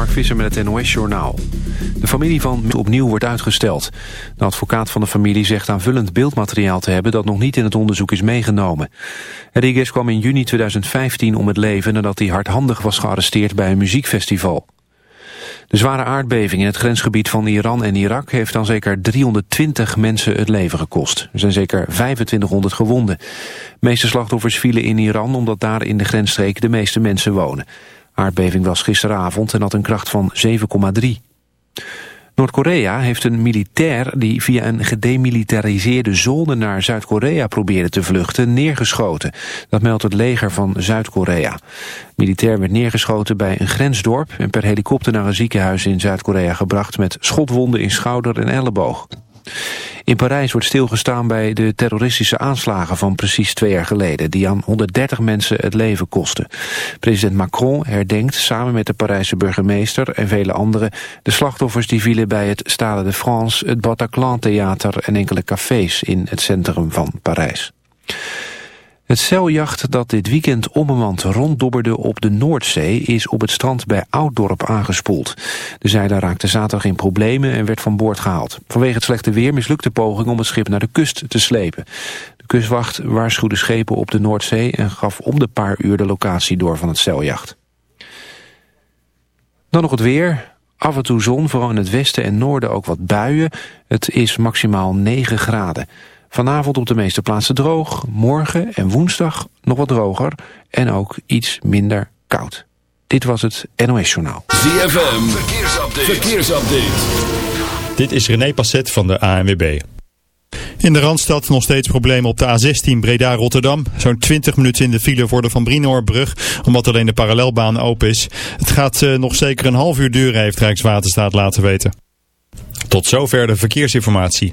Mark Visser met het NOS-journaal. De familie van opnieuw wordt uitgesteld. De advocaat van de familie zegt aanvullend beeldmateriaal te hebben... dat nog niet in het onderzoek is meegenomen. Rodriguez kwam in juni 2015 om het leven... nadat hij hardhandig was gearresteerd bij een muziekfestival. De zware aardbeving in het grensgebied van Iran en Irak... heeft dan zeker 320 mensen het leven gekost. Er zijn zeker 2500 gewonden. De meeste slachtoffers vielen in Iran... omdat daar in de grensstreek de meeste mensen wonen. Aardbeving was gisteravond en had een kracht van 7,3. Noord-Korea heeft een militair die via een gedemilitariseerde zone naar Zuid-Korea probeerde te vluchten neergeschoten. Dat meldt het leger van Zuid-Korea. Militair werd neergeschoten bij een grensdorp en per helikopter naar een ziekenhuis in Zuid-Korea gebracht met schotwonden in schouder en elleboog. In Parijs wordt stilgestaan bij de terroristische aanslagen van precies twee jaar geleden, die aan 130 mensen het leven kosten. President Macron herdenkt samen met de Parijse burgemeester en vele anderen de slachtoffers die vielen bij het Stade de France, het Bataclan Theater en enkele cafés in het centrum van Parijs. Het zeiljacht dat dit weekend onbemand ronddobberde op de Noordzee... is op het strand bij Ouddorp aangespoeld. De zeiler raakte zaterdag in problemen en werd van boord gehaald. Vanwege het slechte weer mislukte de poging om het schip naar de kust te slepen. De kustwacht waarschuwde schepen op de Noordzee... en gaf om de paar uur de locatie door van het zeiljacht. Dan nog het weer. Af en toe zon, vooral in het westen en noorden ook wat buien. Het is maximaal 9 graden. Vanavond op de meeste plaatsen droog. Morgen en woensdag nog wat droger. En ook iets minder koud. Dit was het NOS Journaal. ZFM, verkeersupdate. verkeersupdate. Dit is René Passet van de ANWB. In de Randstad nog steeds problemen op de A16 Breda-Rotterdam. Zo'n 20 minuten in de file voor de Van Brinoorbrug, omdat alleen de parallelbaan open is. Het gaat uh, nog zeker een half uur duren, heeft Rijkswaterstaat laten weten. Tot zover de verkeersinformatie.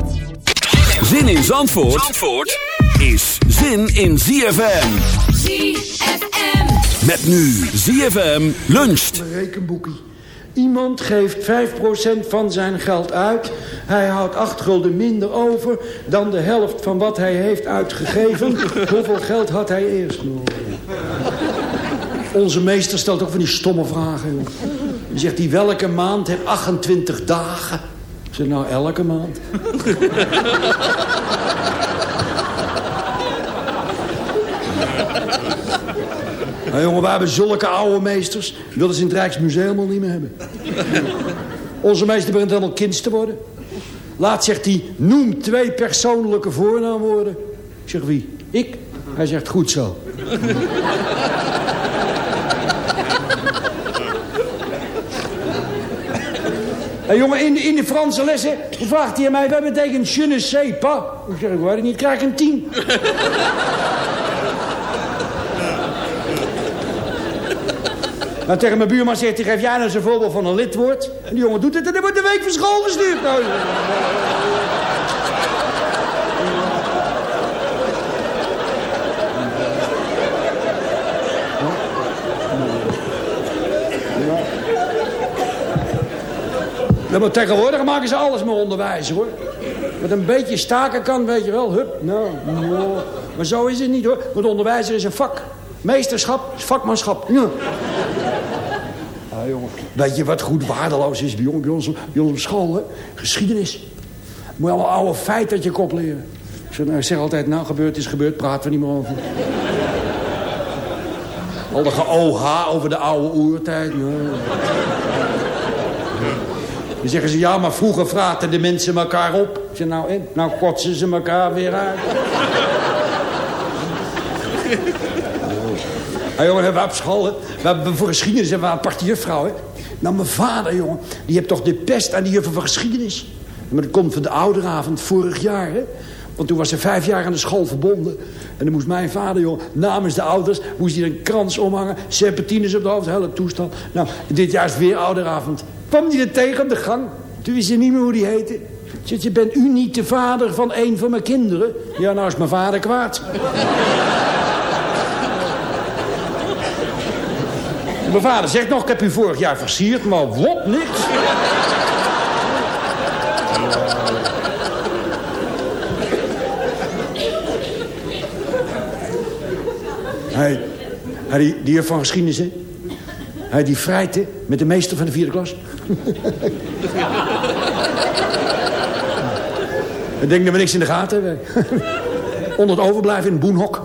Zin in Zandvoort, Zandvoort is zin in ZFM. ZFM. Met nu ZFM luncht. Een rekenboekie. Iemand geeft 5% van zijn geld uit. Hij houdt 8 gulden minder over dan de helft van wat hij heeft uitgegeven. Hoeveel geld had hij eerst nog? Onze meester stelt ook van die stomme vragen. Joh. Dan zegt hij, welke maand heeft 28 dagen? Nou, elke maand. Nou jongen, we hebben zulke oude meesters. Willen ze in het Rijksmuseum al niet meer hebben. Onze meester begint helemaal kind te worden. Laat zegt hij, noem twee persoonlijke voornaamwoorden. Zeg, wie? Ik? Hij zegt, goed zo. Hey, jongen, in de, in de Franse lessen vraagt hij mij... wat betekent je ne sais pas? Ik zeg, ik weet het niet, krijg ik een tien. Nou, tegen mijn buurman zegt hij, geef jij nou eens een voorbeeld van een lidwoord. En die jongen doet het en dan wordt de week van school gestuurd. Nou, Ja, maar tegenwoordig maken ze alles maar onderwijzer, hoor. Met een beetje staken kan, weet je wel. Hup, nou, nou. Maar zo is het niet, hoor. Want onderwijzer is een vak. Meesterschap is vakmanschap. Ja. Ah, jongen. Weet je wat goed waardeloos is bij, ons- bij, ons, bij ons op school, hè? Geschiedenis. Moet je allemaal oude feiten uit je kop leren. Ik zeg, nou, ik zeg altijd, nou, gebeurd is gebeurd, praten we niet meer over. Al de ge-OH over de oude oertijd. Nou. Dan zeggen ze, ja, maar vroeger vraten de mensen elkaar op. Ik zeg, nou, en? Nou kotsen ze elkaar weer uit. Ja, jongen, hebben we op school, hè. We hebben voor geschiedenis hebben we een aparte juffrouw, hè. Nou, mijn vader, jongen, die heeft toch de pest aan die juffrouw van geschiedenis. Maar dat komt van de ouderavond vorig jaar, hè. Want toen was ze vijf jaar aan de school verbonden. En dan moest mijn vader, jongen, namens de ouders... moest hij een krans omhangen, serpentines op de hoofd, hele toestand. Nou, dit jaar is weer ouderavond. Kwam hij er tegen de gang. Toen wist hij niet meer hoe die heette. Zegt, je bent u niet de vader van een van mijn kinderen? Ja, nou is mijn vader kwaad. Mijn vader zegt nog, ik heb u vorig jaar versierd, maar wat niks. Hij, hij die, die van geschiedenis? Hij die vrijt, hè? Met de meester van de vierde klas. Ik denk dat we niks in de gaten hebben. Onder het overblijven in een boenhok.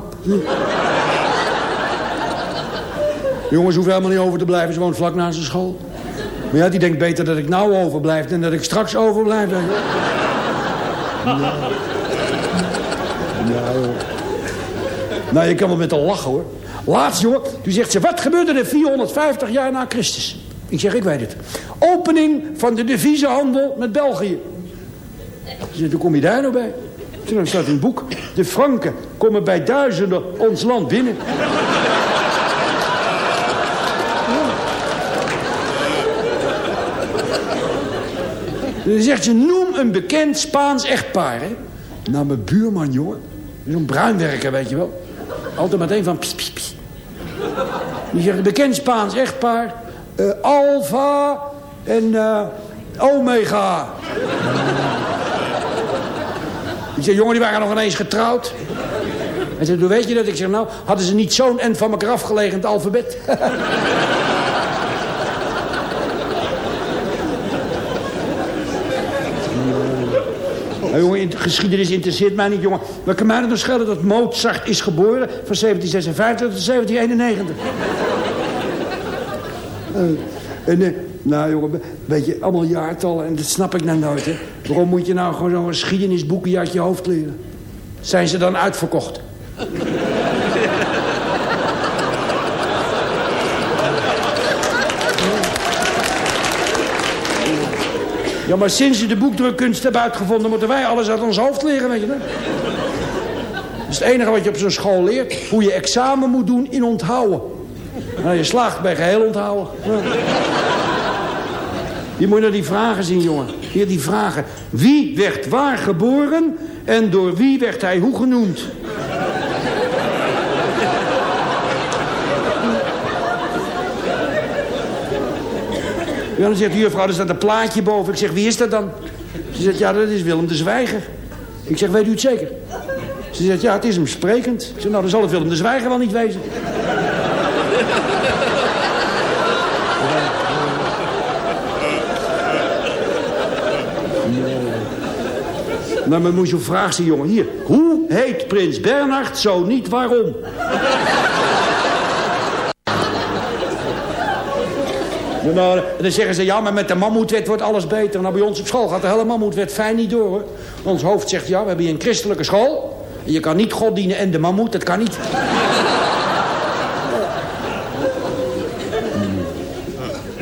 Jongens hoeven helemaal niet over te blijven. Ze woont vlak naast de school. Maar ja, die denkt beter dat ik nou overblijf... dan dat ik straks overblijf. Ja, joh. Nou, je kan wel met haar lachen, hoor. Laatst, joh, toen zegt ze... wat gebeurde er 450 jaar na Christus? Ik zeg, ik weet het. Opening van de deviezenhandel met België. Zegt, hoe kom je daar nou bij? Toen staat in het boek... de Franken komen bij duizenden ons land binnen. Dan zegt ze, noem een bekend Spaans echtpaar. Hè? Nou, mijn buurman, jongen. Zo'n bruinwerker, weet je wel. Altijd meteen van pss, pss, pss. Die zegt, bekend Spaans echtpaar. eh, Alpha en eh, Omega. Ik zeg, jongen, die waren nog ineens getrouwd. Zegt, hoe weet je dat? Ik zeg, nou, hadden ze niet zo'n end van elkaar afgelegen in het alfabet? Nou, jongen, geschiedenis interesseert mij niet, jongen. Maar kan mij nog schelen dat Mozart is geboren... van 1756 tot 1791? Eh, en, eh, nou, jongen, weet je, allemaal jaartallen... en dat snap ik nou nooit, hè. Waarom moet je nou gewoon zo'n geschiedenisboekje uit je hoofd leren? Zijn ze dan uitverkocht? Ja, maar sinds ze de boekdrukkunst hebben uitgevonden... moeten wij alles uit ons hoofd leren, weet je wel. Dat is het enige wat je op zo'n school leert. Hoe je examen moet doen in onthouden. Nou, je slaagt bij geheel onthouden. Ja. Je moet naar die vragen zien, jongen. Hier die vragen. Wie werd waar geboren en door wie werd hij hoe genoemd? Ja, dan zegt de juffrouw, er staat een plaatje boven. Ik zeg, wie is dat dan? Ze zegt, ja, dat is Willem de Zwijger. Ik zeg, weet u het zeker? Ze zegt, ja, het is hem sprekend. Ik zeg, nou, dan zal het Willem de Zwijger wel niet wezen. Nou, maar moet je vraag zien, jongen. Hier, hoe heet prins Bernhard zo niet waarom? Nou, en dan zeggen ze, ja, maar met de mammoetwet wordt alles beter. Nou, bij ons op school gaat de hele mammoetwet fijn niet door, hoor. Ons hoofd zegt, ja, we hebben hier een christelijke school. En je kan niet God dienen en de mammoet, dat kan niet.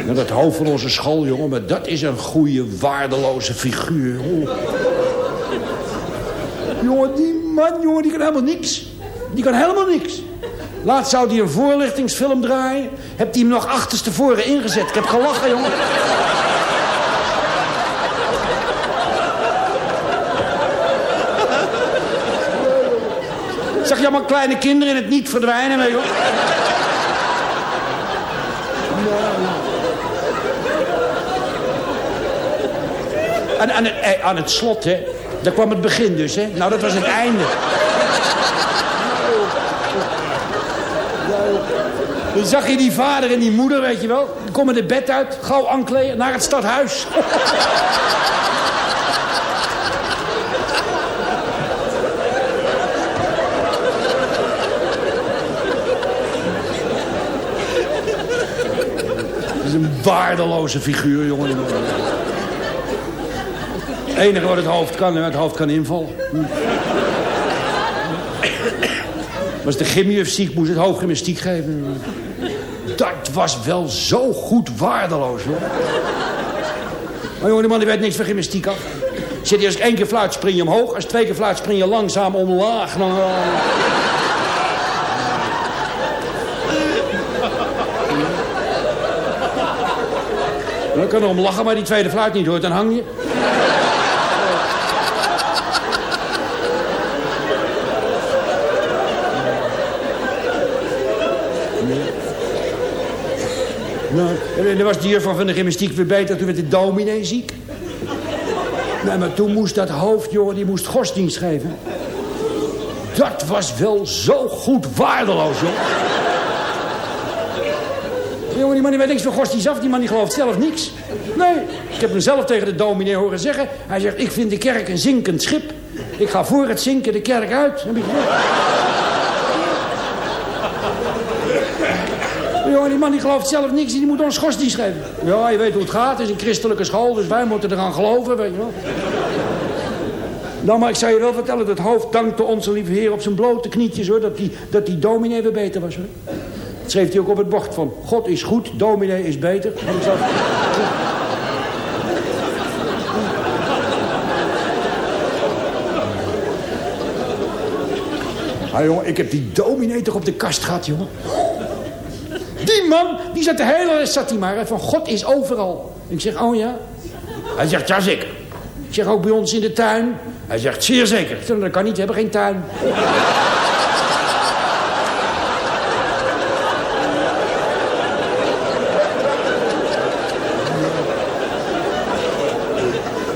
Nou, dat hoofd van onze school, jongen, maar dat is een goede, waardeloze figuur. jongen. Jongen, die man, jongen, die kan helemaal niks. Die kan helemaal niks. Laatst zou hij een voorlichtingsfilm draaien. Heb hij hem nog achterstevoren ingezet. Ik heb gelachen, jongen. Zag je allemaal kleine kinderen in het niet verdwijnen, je wel? aan, aan, het, eh, aan het slot, hè. Daar kwam het begin dus, hè. Nou, dat was het einde. Dan zag je die vader en die moeder, weet je wel. Die komen het bed uit, gauw aankleden, naar het stadhuis. Dat is een waardeloze figuur, jongen. Het enige wat het hoofd kan, het hoofd kan invallen. Hm. Was de gymjuf ziek, moest het hooggymnastiek geven. Dat was wel zo goed waardeloos, hoor. Maar jongen, die man die weet niks van gymnastiek af. Zit je als ik één keer fluit, spring je omhoog. Als twee keer fluit, spring je langzaam omlaag. Dan, eh, Dan kan er om lachen, maar die tweede fluit niet hoort, dan hang je. Nou, en dan was die juffrouw van de gymnastiek weer beter, toen werd de dominee ziek. Nee, maar toen moest dat hoofd, jongen, die moest godsdienst geven. Dat was wel zo goed waardeloos, joh. Jongen, die man die weet niks van godsdienst af. Die man die gelooft zelf niks. Nee, ik heb hem zelf tegen de dominee horen zeggen. Hij zegt, ik vind de kerk een zinkend schip. Ik ga voor het zinken de kerk uit. Heb je gehoord? Jongen, die man die gelooft zelf niks. Die moet ons godsdienst geven. Ja, je weet hoe het gaat. Het is een christelijke school, dus wij moeten eraan geloven, weet je wel. Nou, maar ik zou je wel vertellen, dat hoofd dankte onze lieve heer op zijn blote knietjes, hoor. Dat die, dat die dominee weer beter was, hoor. Dat schreef hij ook op het bord van, God is goed, dominee is beter. En ik zag- Ah, jongen, ik heb die dominee toch op de kast gehad, jongen. Die zat de hele rest zat hij maar. Van God is overal. Ik zeg, oh ja? Hij zegt, ja zeker. Ik zeg, ook bij ons in de tuin? Hij zegt, zeer zeker. Ik dat kan niet, we hebben geen tuin.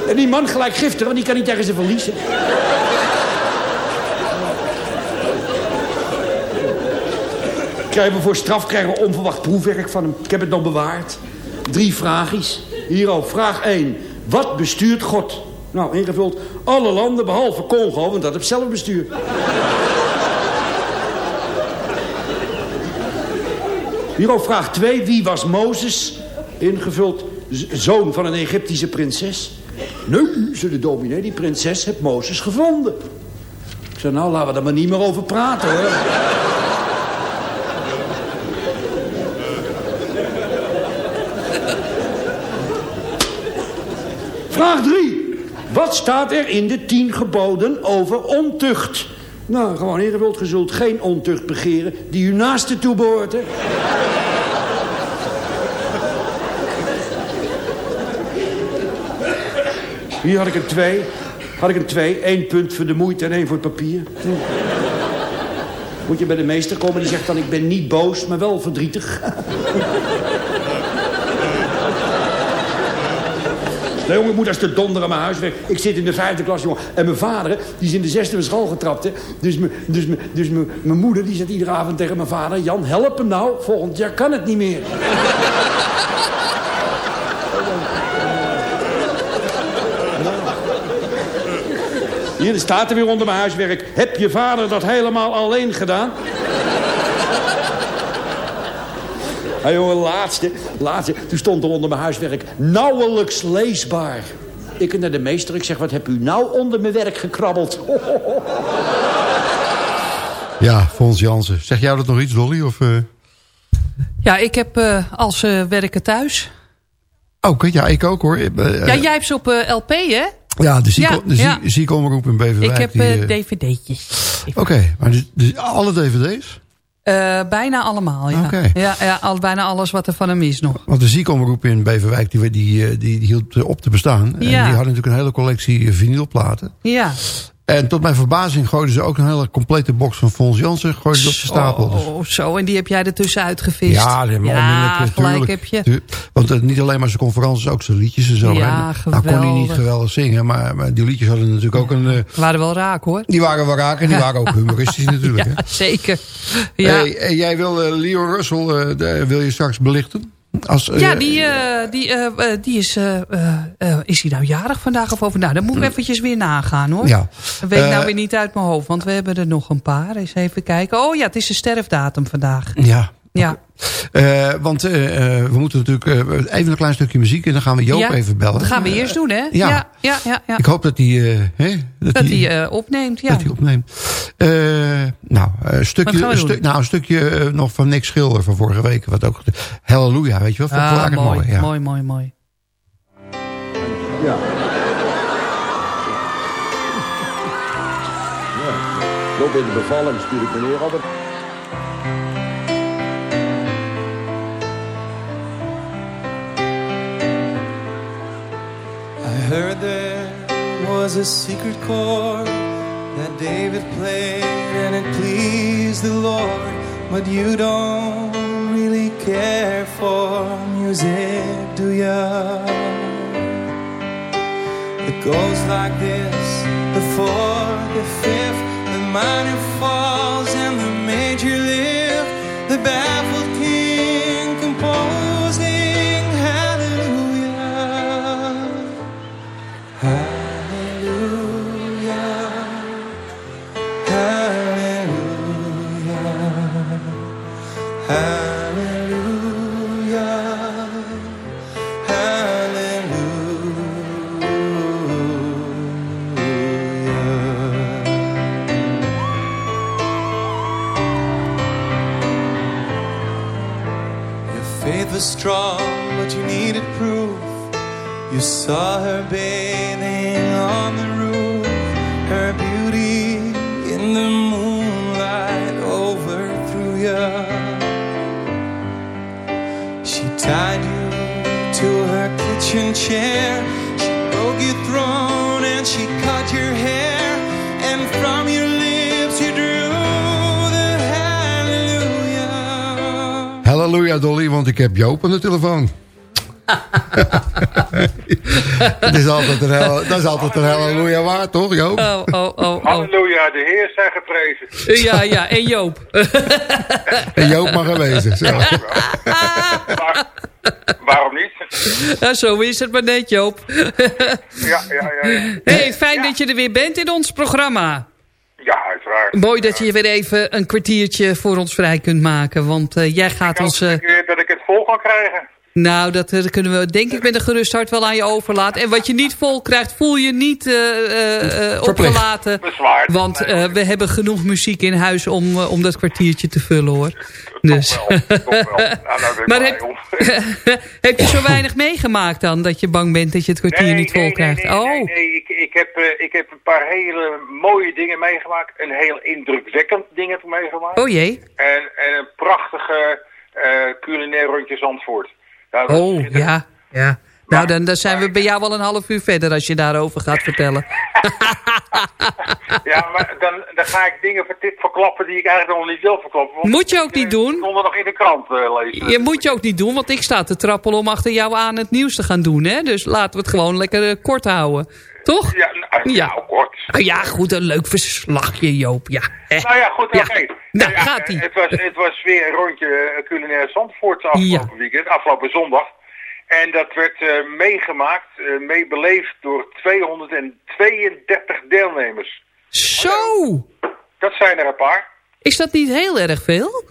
En die man gelijk giftig, want die kan niet tegen ze verliezen. Krijgen we voor straf krijgen onverwacht proefwerk van hem. Ik heb het nog bewaard. Drie vraagjes. Hier al, vraag 1. Wat bestuurt God? Nou, ingevuld. Alle landen behalve Congo, want dat heeft zelf bestuur. Hier vraag 2. Wie was Mozes? Ingevuld. Zoon van een Egyptische prinses. Nee, zei de dominee, die prinses heeft Mozes gevonden. Ik zei, nou, laten we er maar niet meer over praten, hoor. Vraag 3. Wat staat er in de tien geboden over ontucht? Nou, gewoon ingevuld. Ge zult geen ontucht begeren die uw naaste toebehoort, hè? Hier had ik een twee. Had ik een twee. Eén punt voor de moeite en één voor het papier. Moet je bij de meester komen, die zegt dan... ik ben niet boos, maar wel verdrietig. Nee, jongen, ik moet als de donder aan mijn huis weg. Ik zit in de vijfde klas, jongen. En mijn vader, die is in de zesde van school getrapt, hè. Dus, dus, dus mijn- moeder, die zegt iedere avond tegen mijn vader... Jan, help hem nou. Volgend jaar kan het niet meer. Hier er staat er weer onder mijn huiswerk. Heb je vader dat helemaal alleen gedaan? Ja, jongen, laatste, laatste. Toen stond er onder mijn huiswerk nauwelijks leesbaar. Ik naar de meester, ik zeg, wat heb u nou onder mijn werk gekrabbeld? Ja, Fons Jansen. Zeg jou dat nog iets, Dolly? Of, eh? Ja, ik heb eh, als eh, werken thuis. Oké, ja, ik ook hoor. Ja, jij hebt ze op eh, LP, hè? ja, de zieke, Ja, ja. in Beverwijk. Ik heb die, dvd'tjes. Oké, maar dus, dus alle dvd's? Eh, bijna allemaal, ja. Ja, ja al, bijna alles wat er van hem is nog. Want de ziekenomroep in Beverwijk, die, die, eh, die, die hield op te bestaan. En die hadden natuurlijk een hele collectie vinylplaten. Ja, En tot mijn verbazing gooiden ze ook een hele complete box van Fons Jansen. Gooiden ze op de stapel. Dus- Oh, zo. En die heb jij ertussen uitgevist. Ja, we Ja, gelijk heb je. Want niet alleen maar zijn conferenties, ook zijn liedjes en zo. Ja, hè. Nou kon hij niet geweldig. zingen, maar, maar die liedjes hadden natuurlijk ook een... eh, Waren wel raak hoor. die waren wel raak en die waren ook humoristisch natuurlijk. Ja, hè. zeker. Ja, Hey, en jij wil eh, Leo Russell, eh, wil je straks belichten? Als, eh, ja die, eh, die, eh, die is... is hij nou jarig vandaag of over? Nou, dan moet ik eventjes weer nagaan hoor. Ja. Dat weet ik nou weer niet uit mijn hoofd. Want we hebben er nog een paar. Eens even kijken. Oh ja, het is de sterfdatum vandaag. Ja. Ja. Eh, want eh, eh, we moeten natuurlijk eh, even een klein stukje muziek en dan gaan we Joop Ja, even bellen. Dat gaan we eerst doen hè? ja. Ja, ja, ja. ja. Ik hoop dat hij hè, dat Dat hij- eh, opneemt, ja. dat hij opneemt. Eh, nou, een stukje, stuk, nou, een stukje nog van Nick Schilder van vorige week. Wat ook, Halleluja, weet je wel. Vond ik wel Ah, mooi, mooi. Ja. mooi, mooi, mooi. Ja. Loop in de bevalling stuur ik meneer altijd. Heard there was a secret chord that David played and it pleased the Lord. But you don't really care for music, do ya? It goes like this the fourth, the fifth, the minor falls, and the major lift. The baffled was strong, but you needed proof. You saw her bathing on the roof, her beauty in the moonlight overthrew you. She tied you to her kitchen chair, Halleluja Dolly, want ik heb Joop aan de telefoon. dat, is altijd een hel, dat is altijd een halleluja waard, toch Joop? Oh, oh, oh, oh. Halleluja, de Heer zij geprezen. Ja, ja, en Joop. En Joop mag aanwezig zijn. Waarom niet? Ja, zo is het maar net, Joop. Ja, ja, ja. ja. hey, fijn dat je er weer bent in ons programma. Mooi dat je weer even een kwartiertje voor ons vrij kunt maken. Want eh, jij gaat ons... eh, dat ik het vol kan krijgen. Nou, dat eh, kunnen we denk ik met een gerust hart wel aan je overlaten. En wat je niet vol krijgt, voel je niet eh, eh, eh, Verplicht. opgelaten. Bezwaard. Want eh, we hebben genoeg muziek in huis om, om dat kwartiertje te vullen, hoor. Dus. Wel, wel. Nou, daar ben ik Maar heb, je zo weinig meegemaakt dan, dat je bang bent dat je het kwartier niet vol nee, krijgt? Nee, nee, oh, nee, nee. Ik, ik, heb, eh, ik heb een paar hele mooie dingen meegemaakt. Een heel indrukwekkend ding heb ik meegemaakt. oh jee. En, en een prachtige eh culinair rondje Zandvoort. Nou, Oh, ja, ja. Nou, dan, dan zijn we bij jou wel een half uur verder als je daarover gaat vertellen. Ja, maar dan, dan ga ik dingen ver- verklappen die ik eigenlijk nog niet wil verklappen. Moet je ook niet doen. Ik kon er nog in de krant eh, lezen. Je moet je ook niet doen, want ik sta te trappelen om achter jou aan het nieuws te gaan doen. Hè? Dus laten we het gewoon lekker eh, kort houden. Toch? Ja, nou, Ja. nou, kort. Ja, goed, een leuk verslagje, Joop. Ja. Nou ja, goed, Ja. oké. Nou, Ja, gaat-ie. Het was, het was weer een rondje eh, culinair Zandvoort afgelopen weekend, afgelopen zondag. En dat werd eh, meegemaakt, eh, meebeleefd door 232 deelnemers. Zo! Dat zijn er een paar. Is dat niet heel erg veel?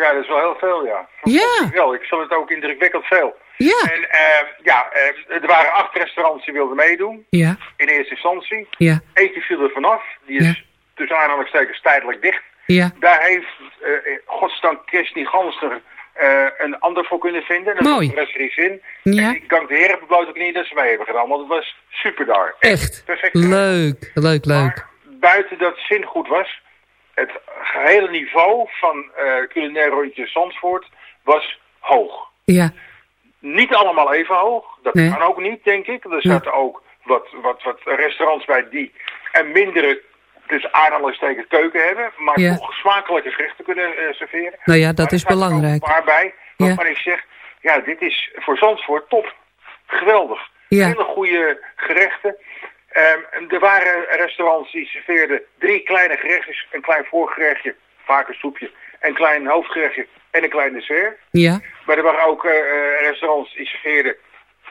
Ja, dat is wel heel veel, ja. Ja. Wel, ik vond het ook indrukwekkend veel. Ja. En eh, ja, eh, er waren acht restaurants die wilden meedoen, Ja, in eerste instantie. ja, Eentje viel er vanaf, die is Ja. tussen aanhalingstekens tijdelijk dicht. ja. Daar heeft uh, godsdank Christy Ganster eh, een ander voor kunnen vinden. Dat Mooi. Brasserie Zin. Ja. En ik dank de heren op blote knieën dat ze mee hebben gedaan, want het was super daar. Echt. Perfect. Leuk, leuk, leuk. Maar buiten dat Zin goed was, het gehele niveau van eh culinair rondje Zandvoort was hoog. Ja, Niet allemaal even hoog, dat Nee. kan ook niet, denk ik. Er zaten ook wat, wat, wat restaurants bij die een mindere dus aanhalingstekens keuken hebben, maar Ja. toch smakelijke gerechten kunnen eh, serveren. Nou ja, dat Maar is belangrijk. een paar bij, waarvan ik zeg, ja, dit is voor Zandvoort top. Geweldig. Ja. Hele goede gerechten. Ehm, er waren restaurants die serveerden drie kleine gerechtjes, een klein voorgerechtje, vaak een soepje, een klein hoofdgerechtje en een klein dessert. Ja, Maar er waren ook eh, eh, restaurants die serveerden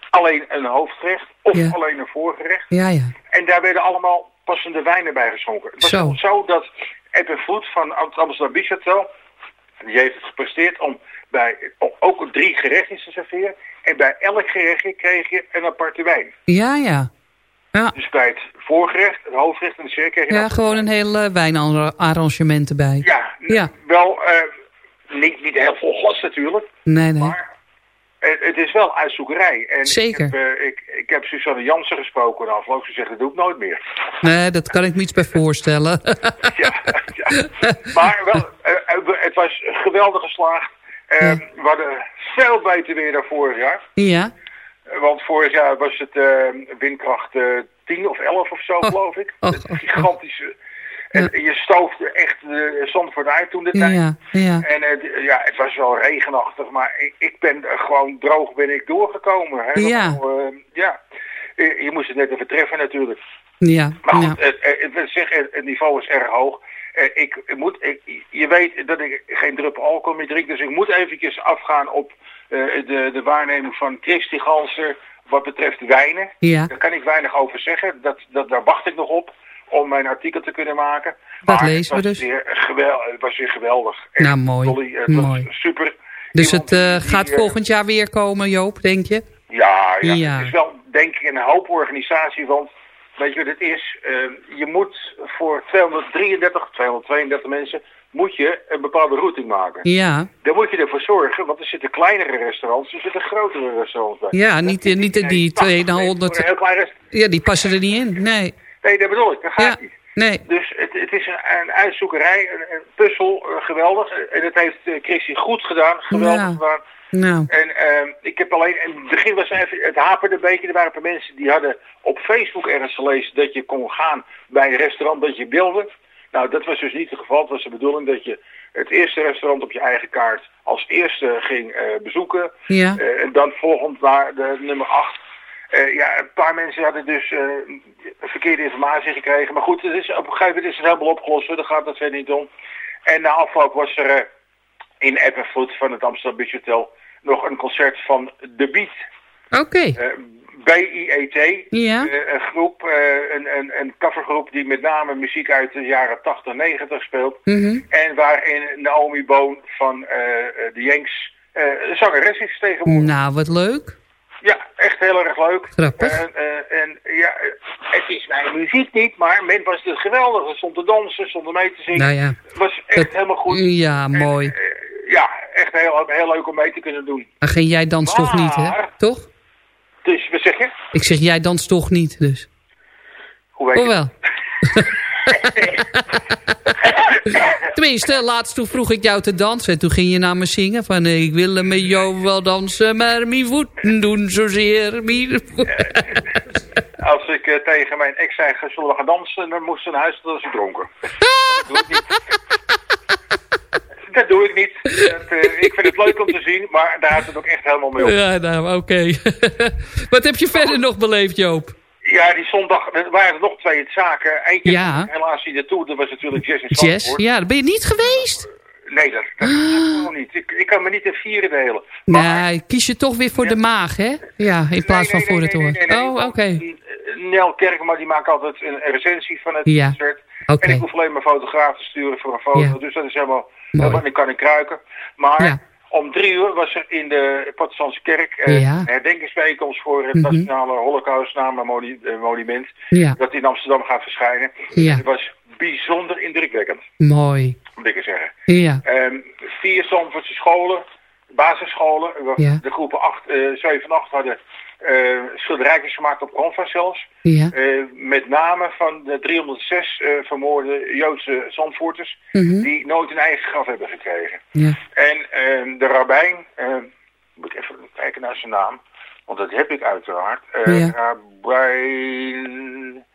alleen een hoofdgerecht of Ja. alleen een voorgerecht. ja, ja. En daar werden allemaal passende wijnen bij geschonken. Het was Zo. zo dat Eb en Vloed van het Amsterdam Beach Hotel, die heeft het gepresteerd om bij ook drie gerechtjes te serveren. En bij elk gerechtje kreeg je een aparte wijn. Ja, ja. Ja, Dus bij het voorgerecht, het hoofdgerecht en de dessert je ja gewoon een heel eh, wijnarrangement erbij. Ja, Ja. wel eh, niet, niet heel vol glas natuurlijk. Nee, nee. Maar het, is wel uitzoekerij. En Zeker. Ik heb, eh, ik, ik heb Suzanne Jansen gesproken en afgelopen. Ze zegt, dat doe ik nooit meer. Nee, dat kan ik me iets bij voorstellen. Maar wel, eh, eh, het was geweldig geslaagd. We hadden veel beter weer dan vorig jaar. ja, Want vorig jaar was het eh, windkracht eh 10 of 11 of zo, geloof ik. Het gigantische... En je stoofde echt de Zandvoort uit toen de tijd. ja, ja. En eh, ja, het was wel regenachtig, maar ik, ik ben gewoon droog ben ik doorgekomen. Hè? Ja. Eh, ja. Eh, Je moest het net even treffen natuurlijk. Ja, Maar goed, het, het, het, zeg, het, het niveau is erg hoog. Eh, ik, moet, ik, je weet dat ik geen druppel alcohol meer drink, dus ik moet eventjes afgaan op eh, de, de waarneming van Christy Ganser wat betreft wijnen. Ja. Daar kan ik weinig over zeggen, dat, dat, daar wacht ik nog op om mijn artikel te kunnen maken. Dat Maar lezen we het was dus. Weer gewel, het was weer geweldig. Echt, Nou, mooi. Dolly, het Mooi. was super. Dus Iemand het eh, die, gaat eh, volgend jaar weer komen, Joop, denk je? ja, ja, Ja. het is wel denk ik een hoop organisatie, want weet je wat het is? Eh, je moet voor 233, 232 mensen, moet je een bepaalde routing maken. Ja, Daar moet je ervoor zorgen, want er zitten kleinere restaurants, er zitten grotere restaurants bij. ja niet, eh, niet die Voor een heel 200... klein rest- Ja, die passen er niet in, nee. Nee, dat bedoel ik, dat gaat Ja, niet. nee. Dus het, het is een, een uitzoekerij, een, een puzzel, eh, geweldig. En dat heeft uh, Christy goed gedaan, geweldig Ja. gedaan. Nou, En ehm, ik heb alleen, in het begin was even, het haperde een beetje. Er waren een paar mensen die hadden op Facebook ergens gelezen dat je kon gaan bij een restaurant dat je wilde. Nou, dat was dus niet het geval. Het was de bedoeling dat je het eerste restaurant op je eigen kaart als eerste ging eh, bezoeken. Ja. Eh, en dan volgend naar de nummer 8. ja, een paar mensen hadden dus eh, verkeerde informatie gekregen. Maar goed, het is, op een gegeven moment is het helemaal opgelost. hoor. Daar gaat het verder niet om. En na afloop was er eh, in Eppenvoet van het Amsterdam Beach Hotel nog een concert van The Beat. oké. Eh, BIET. Ja. Eh, een groep, eh, een, een, een covergroep die met name muziek uit de jaren 80, 90 speelt. Mhm. En waarin Naomi Boon van eh, de Yanks zangeres is tegenwoordig. Nou, wat leuk. Ja, echt heel erg leuk. Grappig. En, en ja, het is mijn muziek niet, maar men was het geweldig. Er stond te dansen, stond mee te zingen. Nou ja. Het was echt helemaal goed. Ja, mooi. Ja, echt heel, heel leuk om mee te kunnen doen. Maar geen jij danst toch niet, hè? Toch? Dus, wat zeg je? Ik zeg, jij danst toch niet, dus. Hoe weet? Hoewel. Tenminste, laatst toen vroeg ik jou te dansen. En toen ging je naar me zingen van... Ik wil met jou wel dansen, maar mijn voeten doen zozeer. Mijn. Als ik eh, tegen mijn ex zei, zullen we gaan dansen, dan moest ze naar huis, dan was ik dronken. dat doe ik niet. Dat doe ik niet. Dat, eh, ik vind het leuk om te zien, maar daar houdt het ook echt helemaal mee op. Ja, nou, oké. Wat heb je verder nog beleefd, Joop? Ja, die zondag er waren er nog twee zaken. Eentje Ja. helaas niet naartoe, dat was natuurlijk Jess in Jess? Zandvoort. Ja, daar ben je niet geweest? Nee, dat, dat gewoon niet. Ik, ik kan me niet in vieren delen. Nee, kies je toch weer voor de maag, hè? Ja, in plaats van voor het oor. nee, nee, nee. Oh, oké. Nel Kerkman die maakt altijd een, een recensie van het Ja. concert. En ik hoef alleen mijn fotograaf te sturen voor een foto. Ja. Dus dat is helemaal, Mooi. ik kan ik kruiken. Maar Ja. om drie uur was er in de Protestantse kerk eh, Ja. een herdenkingsbijeenkomst voor het Mhm. Nationale Holocaustnamenmonument. Ja. Dat in Amsterdam gaat verschijnen. Het was bijzonder indrukwekkend, Mooi. moet ik zeggen. Ja. Ehm, vier Zandvoortse scholen, basisscholen, de groepen 8, 7 en 8 hadden eh schilderijtjes gemaakt op canvas zelfs. Ja. Eh, met name van de 306 eh, vermoorde Joodse Zandvoorters Mhm. die nooit een eigen graf hebben gekregen. Ja. En de rabbijn, moet ik even kijken naar zijn naam, want dat heb ik uiteraard. Ja. Rabbijn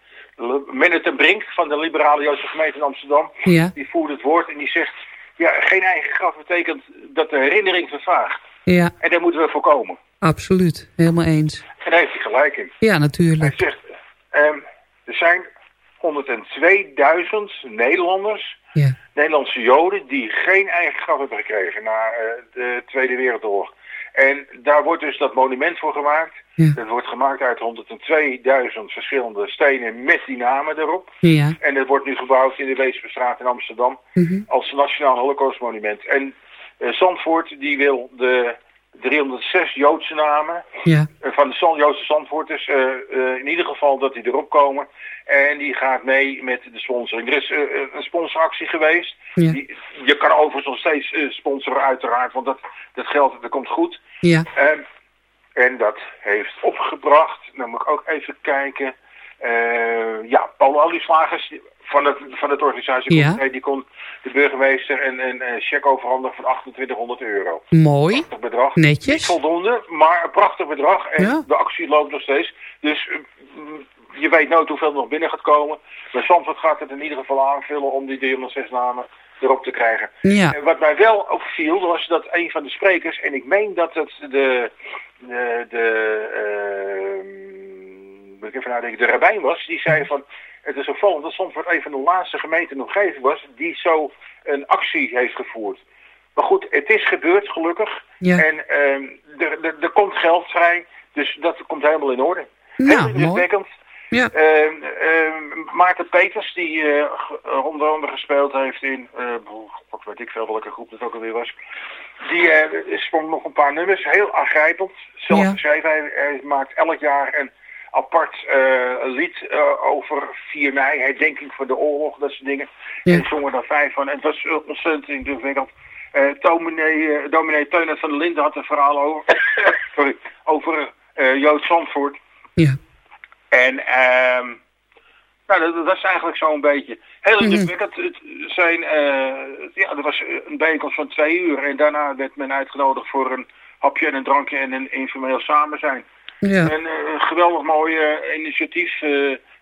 ten Brink van de liberale Joodse gemeente in Amsterdam, die voert het woord en die zegt, ja, geen eigen graf betekent dat de herinnering vervaagt. Ja, En daar moeten we voorkomen. Absoluut. Helemaal eens. En daar heeft hij gelijk in. Ja, Hij natuurlijk. zegt, ehm, er zijn 102.000 Nederlanders, Ja. Nederlandse Joden, die geen eigen graf hebben gekregen na eh, de Tweede Wereldoorlog. En daar wordt dus dat monument voor gemaakt. Ja. Dat wordt gemaakt uit 102.000 verschillende stenen met die namen erop. Ja. En dat wordt nu gebouwd in de Weesperstraat in Amsterdam Mhm. als Nationaal Holocaustmonument. En eh, Zandvoort die wil de 306 Joodse namen Ja. eh, van de Zand- Joodse Zandvoorters, eh, in ieder geval dat die erop komen. En die gaat mee met de sponsoring. Er is een sponsoractie geweest. Ja. Die, je kan overigens nog steeds sponsoren uiteraard, want dat, dat geld dat komt goed. Ja. Ehm, en dat heeft opgebracht, dan moet ik ook even kijken. Ja, Paul Olieslagers van het, van het organisatiecomité, Ja. die kon de burgemeester een, een, een cheque overhandigen van 2800 euro. Mooi. Prachtig bedrag. Netjes. Niet voldoende, maar een prachtig bedrag. En Ja. de actie loopt nog steeds. Dus eh, mm, je weet nooit hoeveel er nog binnen gaat komen. Maar Zandvoort gaat het in ieder geval aanvullen om die 306 namen erop te krijgen. Ja. En wat mij wel opviel was dat een van de sprekers, en ik meen dat het de, de, de ehm, moet ik even nadenken, de rabbijn was, die zei van, het is opvallend dat Zandvoort een van de laatste gemeenten in de omgeving was die zo een actie heeft gevoerd. Maar goed, het is gebeurd, gelukkig. Ja. En ehm, er, er, er komt geld vrij, dus dat komt helemaal in orde. Nou, indrukwekkend. Ja. Ehm, ehm, Maarten Peters, die eh, eh, onder andere gespeeld heeft in, eh, wat weet ik veel welke groep dat ook alweer was. Die sprong nog een paar nummers, heel aangrijpend. Zelf Ja. hij, hij maakt elk jaar een apart eh, lied eh, over 4 mei, herdenking van de oorlog, dat soort dingen. Ja. En zongen daar vijf van. En het was ontzettend indrukwekkend. Eh dominee, dominee Teunert van der Linden had een verhaal over, sorry, over Jood Zandvoort. Ja. En ehm nou, dat, dat was eigenlijk zo'n beetje. Heel Mhm. indrukwekkend. Het zijn, ja, er was een bijeenkomst van twee uur. En daarna werd men uitgenodigd voor een hapje en een drankje en een informeel samen zijn. Ja. En eh, een geweldig mooi eh, initiatief eh,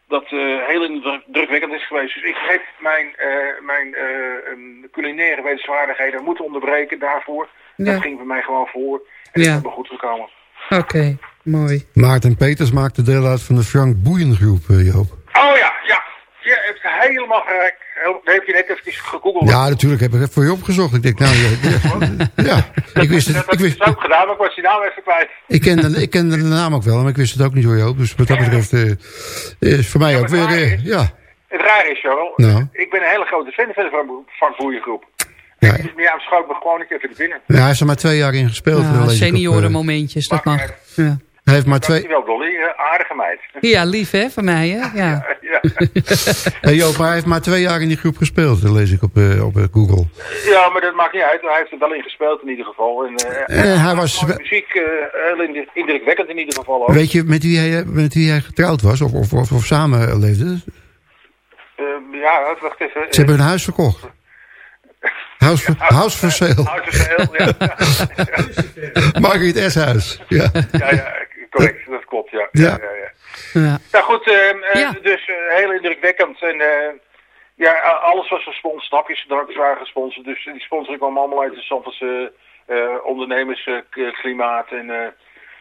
dat eh, heel indrukwekkend is geweest. Dus ik heb mijn, eh, mijn eh, een culinaire wetenswaardigheden moeten onderbreken daarvoor. Ja. Dat ging bij mij gewoon voor. En Ja. is me goed gekomen. Oké, mooi. Maarten Peters maakte deel uit van de Frank Boeiengroep, Joop. Oh ja, ja. Je hebt helemaal gelijk. Heel- Dat heb je net even gegoogeld. Ja, natuurlijk heb ik het voor je opgezocht. Ik denk, nou, ja, ja, ik wist Dat het. heb Ik, ik wist, dus ook gedaan, maar ik was die naam even kwijt. ik, kende, ik kende de naam ook wel, maar ik wist het ook niet hoor, Joop. Dus wat dat betreft eh, is voor mij ook weer, eh, ja. Het raar is, Charles. Nou. Ik ben een hele grote fan van de Van- Van Boeiengroep. Ja, Ja, schoot me gewoon niet even naar binnen. ja, hij heeft er maar twee jaar in gespeeld. Ja, ik op, eh, seniorenmomentjes, dat mag. Ja. hij heeft maar twee... Dankjewel, Dolly. Aardige meid. ja, lief hè, van mij hè? Ja. Ja, Hey, Joop, maar hij heeft maar twee jaar in die groep gespeeld, dat lees ik op, eh, op eh, Google. ja, maar dat maakt niet uit. Hij heeft er wel in gespeeld in ieder geval. En, eh, En hij was... muziek eh, heel indru- indrukwekkend in ieder geval ook. Weet je met wie hij, met wie hij getrouwd was of, of, of, of samen leefde? Eh, ja, wacht even. Ze hebben een huis verkocht. House for, house for sale. House for sale, ja. Margriet Eshuis. Ja. ja, ja, correct. Dat klopt, ja. Ja. ja, ja, ja. Ja. Nou goed, ehm, eh, Ja. dus eh, heel indrukwekkend. En eh, ja, alles was gesponsord. Hapjes en drankjes waren gesponsord. Dus die sponsoring kwam allemaal uit de Zandvoortse eh ondernemersklimaat. en eh,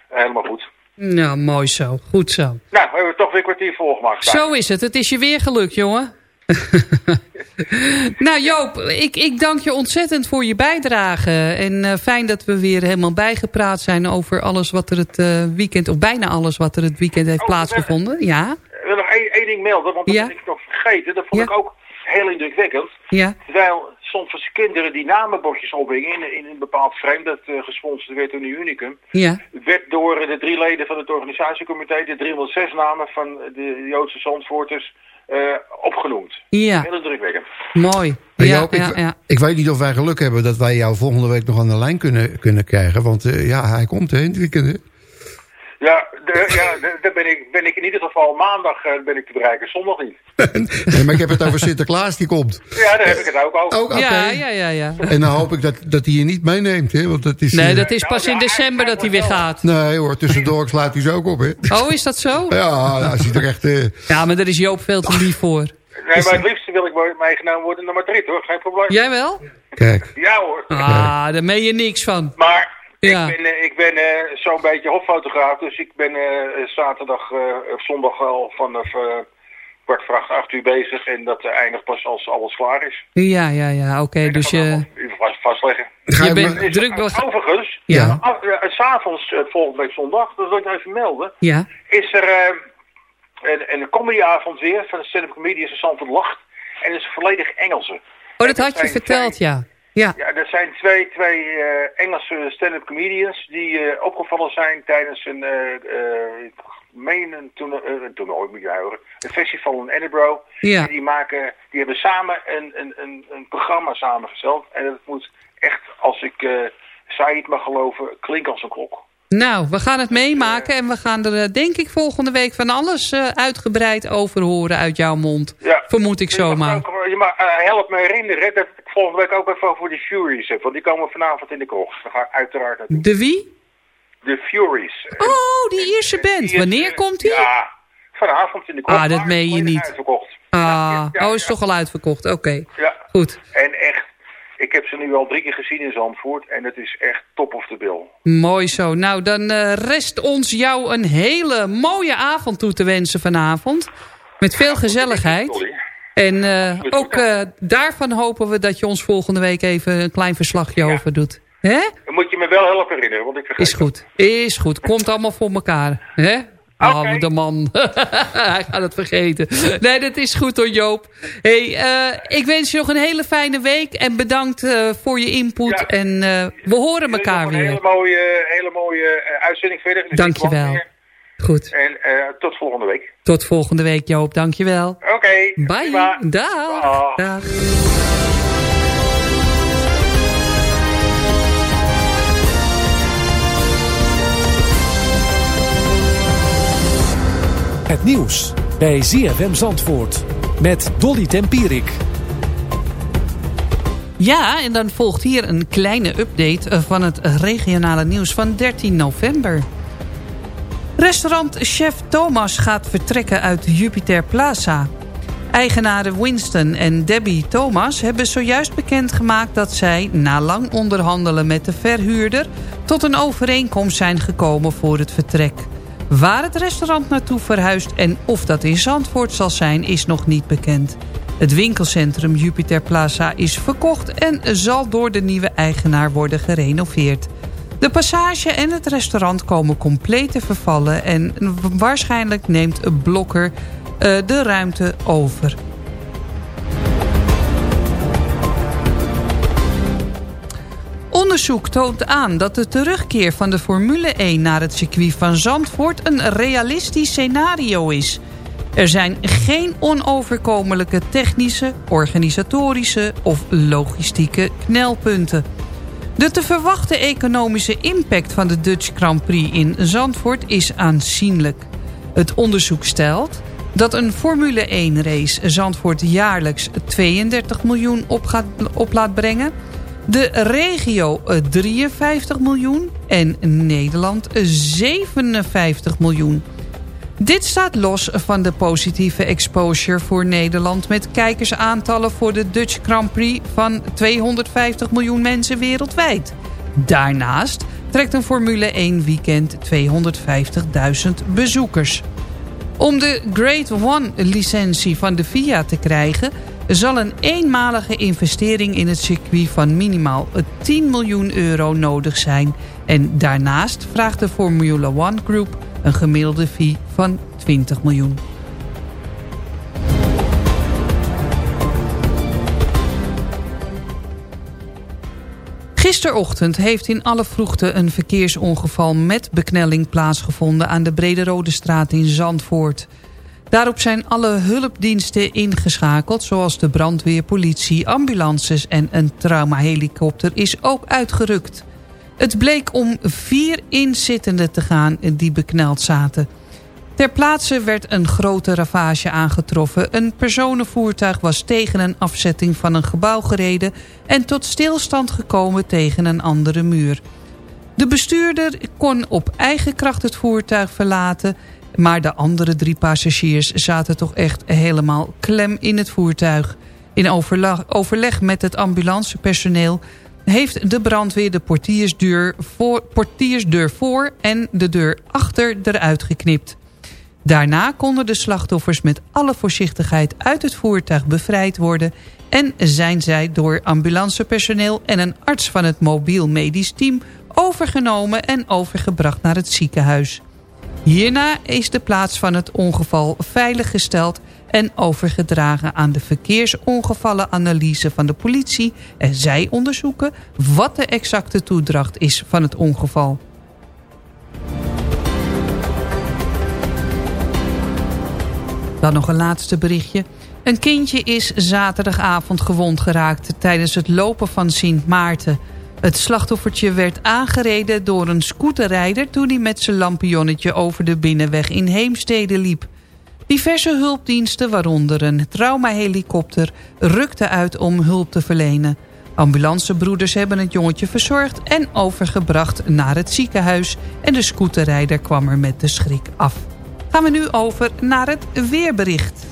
helemaal goed. Nou, mooi zo. Goed zo. Nou, we hebben toch weer een kwartier volgemaakt. Zo is het. Het is je weer gelukt, jongen. nou Joop, ik, ik dank je ontzettend voor je bijdrage. En eh, fijn dat we weer helemaal bijgepraat zijn over alles wat er het eh, weekend... of bijna alles wat er het weekend heeft Oh, plaatsgevonden. Ja, Ik wil nog één, één ding melden, want dat Ja. ben ik nog vergeten. Dat vond Ja. ik ook heel indrukwekkend. ja, Terwijl soms kinderen die namenbordjes opbingen in, in een bepaald frame dat eh, gesponsord werd door de Unicum, ja. werd door de drie leden van het organisatiecomité de 306 namen van de Joodse Zandvoorters eh, opgenoemd. Ja, Heel indrukwekkend. mooi. Ja, ja, ik, ja. ik weet niet of wij geluk hebben dat wij jou volgende week nog aan de lijn kunnen, kunnen krijgen. Want eh, ja, hij komt hè, in het weekend. Ja, de, ja daar ben ik, ben ik in ieder geval maandag eh, ben ik te bereiken, zondag niet. Nee, maar ik heb het over Sinterklaas die komt. Ja, daar heb ik het ook over. Ook, oké. Ja, ja, ja, ja. En dan hoop ik dat, dat hij je niet meeneemt, hè? Want dat is, Nee, eh, dat is pas in december dat hij weer gaat. Nee hoor, tussendoor sluit hij ze ook op, hè? Oh, is dat zo? Ja, als hij er echt... eh, Ja, maar daar is Joop veel te lief voor. Nee, maar het liefste wil ik meegenomen worden naar Madrid hoor, geen probleem. Jij wel? Kijk. Ja hoor. Ah, daar meen je niks van. Maar Ja. ik ben, ben eh, zo'n beetje hoffotograaf, dus ik ben eh, zaterdag eh, of zondag al vanaf eh kwart voor acht, acht uur bezig. En dat eh, eindigt pas als alles klaar is. Ja, ja, ja, oké. Dus je... Vast, vastleggen. Je je bent Is- druk wel... Overigens, Ja. s'avonds volgende week zondag, dat wil ik nog even melden, Ja. is er eh, een, een comedyavond weer van de stand-up comedians in Zandvoort Lacht. En is volledig Engelse. Oh, dat had je verteld, twee- ja. Ja. Ja, er zijn twee, twee eh, Engelse stand-up comedians die eh, opgevallen zijn tijdens een, eh, ik meen een toernooi, moet je houden, een festival in Edinburgh. Ja. En die, maken, die hebben samen een, een, een, een programma samengesteld. En dat moet echt, als ik uh, Said mag geloven, klinken als een klok. Nou, we gaan het meemaken en we gaan er eh, denk ik volgende week van alles eh, uitgebreid over horen uit jouw mond. Ja. Vermoed ik zomaar. ook- Je mag, eh, help me herinneren dat ik volgende week ook even over de Furies heb. Want die komen vanavond in de krocht. Daar ga ik uiteraard naartoe. De wie? De Furies. Oh, die Ierse band. Die Wanneer komt die? Ja, vanavond in de krocht. Ah, dat meen je niet. Uitverkocht. Ah, Ja, oh, is toch al uitverkocht. Oké, Ja, goed. en echt, ik heb ze nu al drie keer gezien in Zandvoort. En het is echt top of the bill. Mooi zo. Nou, dan eh, rest ons jou een hele mooie avond toe te wensen vanavond. Met veel gezelligheid. En eh, ook eh, daarvan hopen we dat je ons volgende week even een klein verslagje over doet. Hè? Dan moet je me wel helpen herinneren, want ik vergeet Is goed. Is goed. Komt allemaal voor elkaar. Hè? Oh, de man. Hij gaat het vergeten. Nee, dat is goed hoor, Joop. Hey, eh, ik wens je nog een hele fijne week. En bedankt eh, voor je input. Ja. En eh, we horen elkaar Een hele weer. mooie, hele mooie uitzending verder. Dus Dank je wel. weer. Goed. En tot volgende week. Tot volgende week, Joop. Dank je wel. Oké. Bye. prima. Dag. Dag. Het nieuws bij ZFM Zandvoort met Dolly Tempierik. Ja, en dan volgt hier een kleine update eh, van het regionale nieuws van 13 november. Restaurantchef Thomas gaat vertrekken uit Jupiter Plaza. Eigenaren Winston en Debbie Thomas hebben zojuist bekendgemaakt dat zij, na lang onderhandelen met de verhuurder, tot een overeenkomst zijn gekomen voor het vertrek. Waar het restaurant naartoe verhuist en of dat in Zandvoort zal zijn, is nog niet bekend. Het winkelcentrum Jupiter Plaza is verkocht en zal door de nieuwe eigenaar worden gerenoveerd. De passage en het restaurant komen compleet te vervallen... en waarschijnlijk neemt Blokker eh, de ruimte over. Onderzoek toont aan dat de terugkeer van de Formule 1 naar het circuit van Zandvoort een realistisch scenario is. Er zijn geen onoverkomelijke technische, organisatorische of logistieke knelpunten. De te verwachten economische impact van de Dutch Grand Prix in Zandvoort is aanzienlijk. Het onderzoek stelt dat een Formule 1 race Zandvoort jaarlijks 32 miljoen op, gaat, op laat brengen... De regio eh, 53 miljoen en Nederland 57 miljoen. Dit staat los van de positieve exposure voor Nederland... met kijkersaantallen voor de Dutch Grand Prix van 250 miljoen mensen wereldwijd. Daarnaast trekt een Formule 1 weekend 250.000 bezoekers. Om de Grade 1 licentie van de FIA te krijgen... zal een eenmalige investering in het circuit van minimaal 10 miljoen euro nodig zijn. En daarnaast vraagt de Formula 1 Group een gemiddelde fee van 20 miljoen. Gisterochtend heeft in alle vroegte een verkeersongeval met beknelling plaatsgevonden aan de Brederode straat in Zandvoort. Daarop zijn alle hulpdiensten ingeschakeld zoals de brandweer, politie, ambulances en een traumahelikopter is ook uitgerukt. Het bleek om vier inzittenden te gaan die bekneld zaten. Ter plaatse werd een grote ravage aangetroffen. Een personenvoertuig was tegen een afzetting van een gebouw gereden... en tot stilstand gekomen tegen een andere muur. De bestuurder kon op eigen kracht het voertuig verlaten... maar de andere drie passagiers zaten toch echt helemaal klem in het voertuig. In overleg met het ambulancepersoneel heeft de brandweer de portiersdeur voor, portiersdeur voor en de deur achter eruit geknipt. Daarna konden de slachtoffers met alle voorzichtigheid uit het voertuig bevrijd worden... en zijn zij door ambulancepersoneel en een arts van het mobiel medisch team overgenomen en overgebracht naar het ziekenhuis. Hierna is de plaats van het ongeval veiliggesteld en overgedragen aan de verkeersongevallenanalyse van de politie. En zij onderzoeken wat de exacte toedracht is van het ongeval. Dan nog een laatste berichtje. Een kindje is zaterdagavond gewond geraakt tijdens het lopen van Sint Maarten. Het slachtoffertje werd aangereden door een scooterrijder... toen hij met zijn lampionnetje over de binnenweg in Heemstede liep. Diverse hulpdiensten, waaronder een traumahelikopter... rukten uit om hulp te verlenen. Ambulancebroeders hebben het jongetje verzorgd en overgebracht naar het ziekenhuis... en de scooterrijder kwam er met de schrik af. Gaan we nu over naar het weerbericht.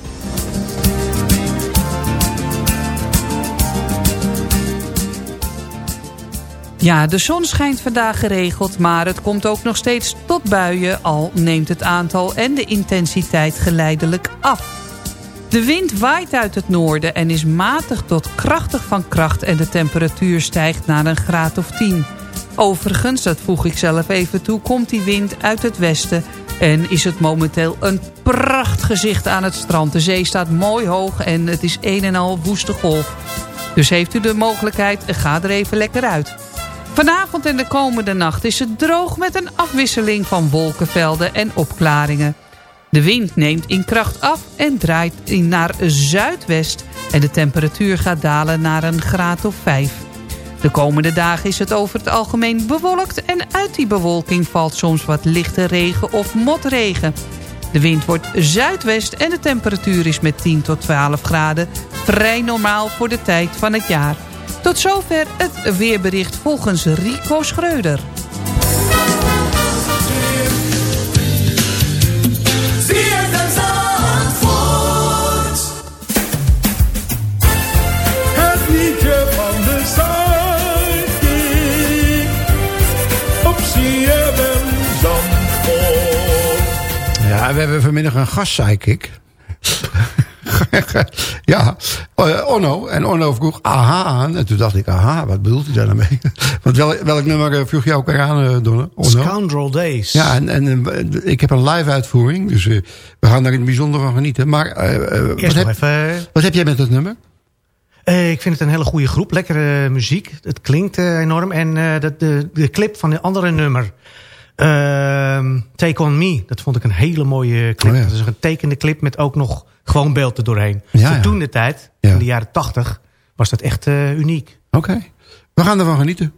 Ja, de zon schijnt vandaag geregeld, maar het komt ook nog steeds tot buien... al neemt het aantal en de intensiteit geleidelijk af. De wind waait uit het noorden en is matig tot krachtig van kracht... en de temperatuur stijgt naar een graad of 10. Overigens, dat voeg ik zelf even toe, komt die wind uit het westen... en is het momenteel een prachtig gezicht aan het strand. De zee staat mooi hoog en het is een en al woeste golf. Dus heeft u de mogelijkheid, ga er even lekker uit. Vanavond en de komende nacht is het droog met een afwisseling van wolkenvelden en opklaringen. De wind neemt in kracht af en draait naar zuidwest en de temperatuur gaat dalen naar een graad of 5. De komende dagen is het over het algemeen bewolkt en uit die bewolking valt soms wat lichte regen of motregen. De wind wordt zuidwest en de temperatuur is met 10 tot 12 graden vrij normaal voor de tijd van het jaar. Tot zover het weerbericht volgens Rico Schreuder. Het liedje van de Zuidkiek op CFM Zandvoort. Ja, we hebben vanmiddag een gastsidekick. ja, eh, Onno. En Onno vroeg aha aan. En toen dacht ik, aha, wat bedoelt hij daar nou mee? Want wel, welk nummer eh, vroeg jij ook aan, uh, Donne? Onno? Scoundrel Days. Ja, en, en eh, ik heb een live uitvoering. Dus eh, we gaan daar in het bijzonder van genieten. Maar eh, eh, wat, heb, even... wat heb jij met dat nummer? Eh, ik vind het een hele goede groep. Lekkere muziek. Het klinkt eh, enorm. En eh, de, de, de clip van de andere nummer... ehm, Take On Me. Dat vond ik een hele mooie clip. Oh ja. Dat is een tekende clip met ook nog gewoon beeld er doorheen. Ja, Voor ja. toen de tijd, Ja. in de jaren tachtig... was dat echt eh, uniek. Oké, we gaan ervan genieten.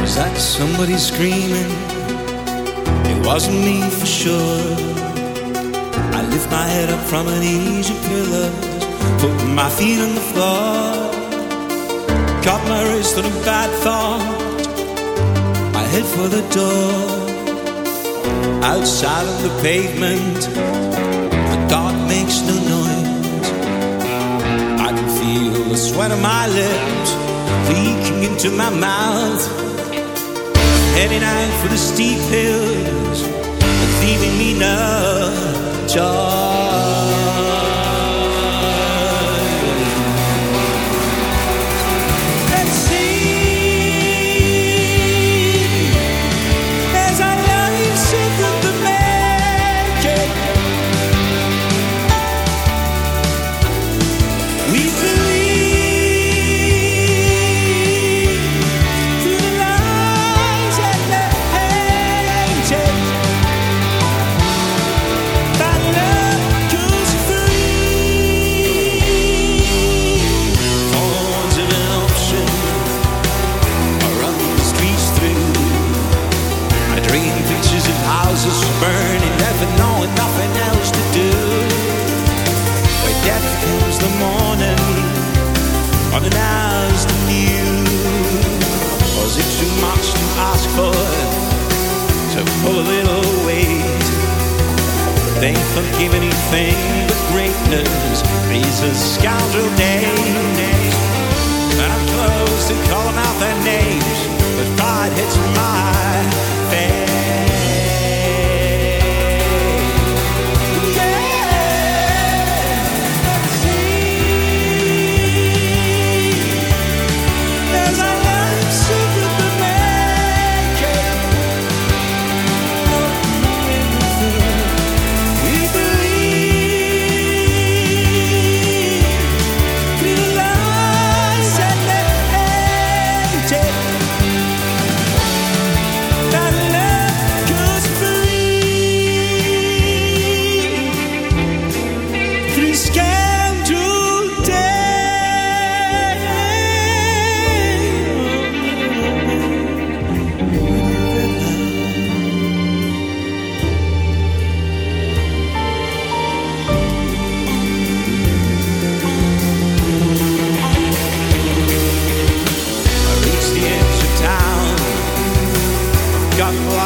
Was that somebody screaming? It wasn't me for sure. I lift my head up from an easy pillow, put my feet on the floor, caught my wrist on a bad thought. I head for the door. Outside on the pavement, the dog makes no noise. I can feel the sweat on my lips leaking into my mouth. Heading out for the steep hills, leaving me no choice.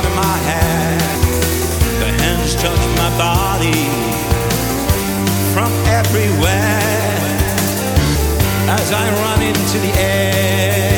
My hair. The hands touch my body from everywhere as I run into the air.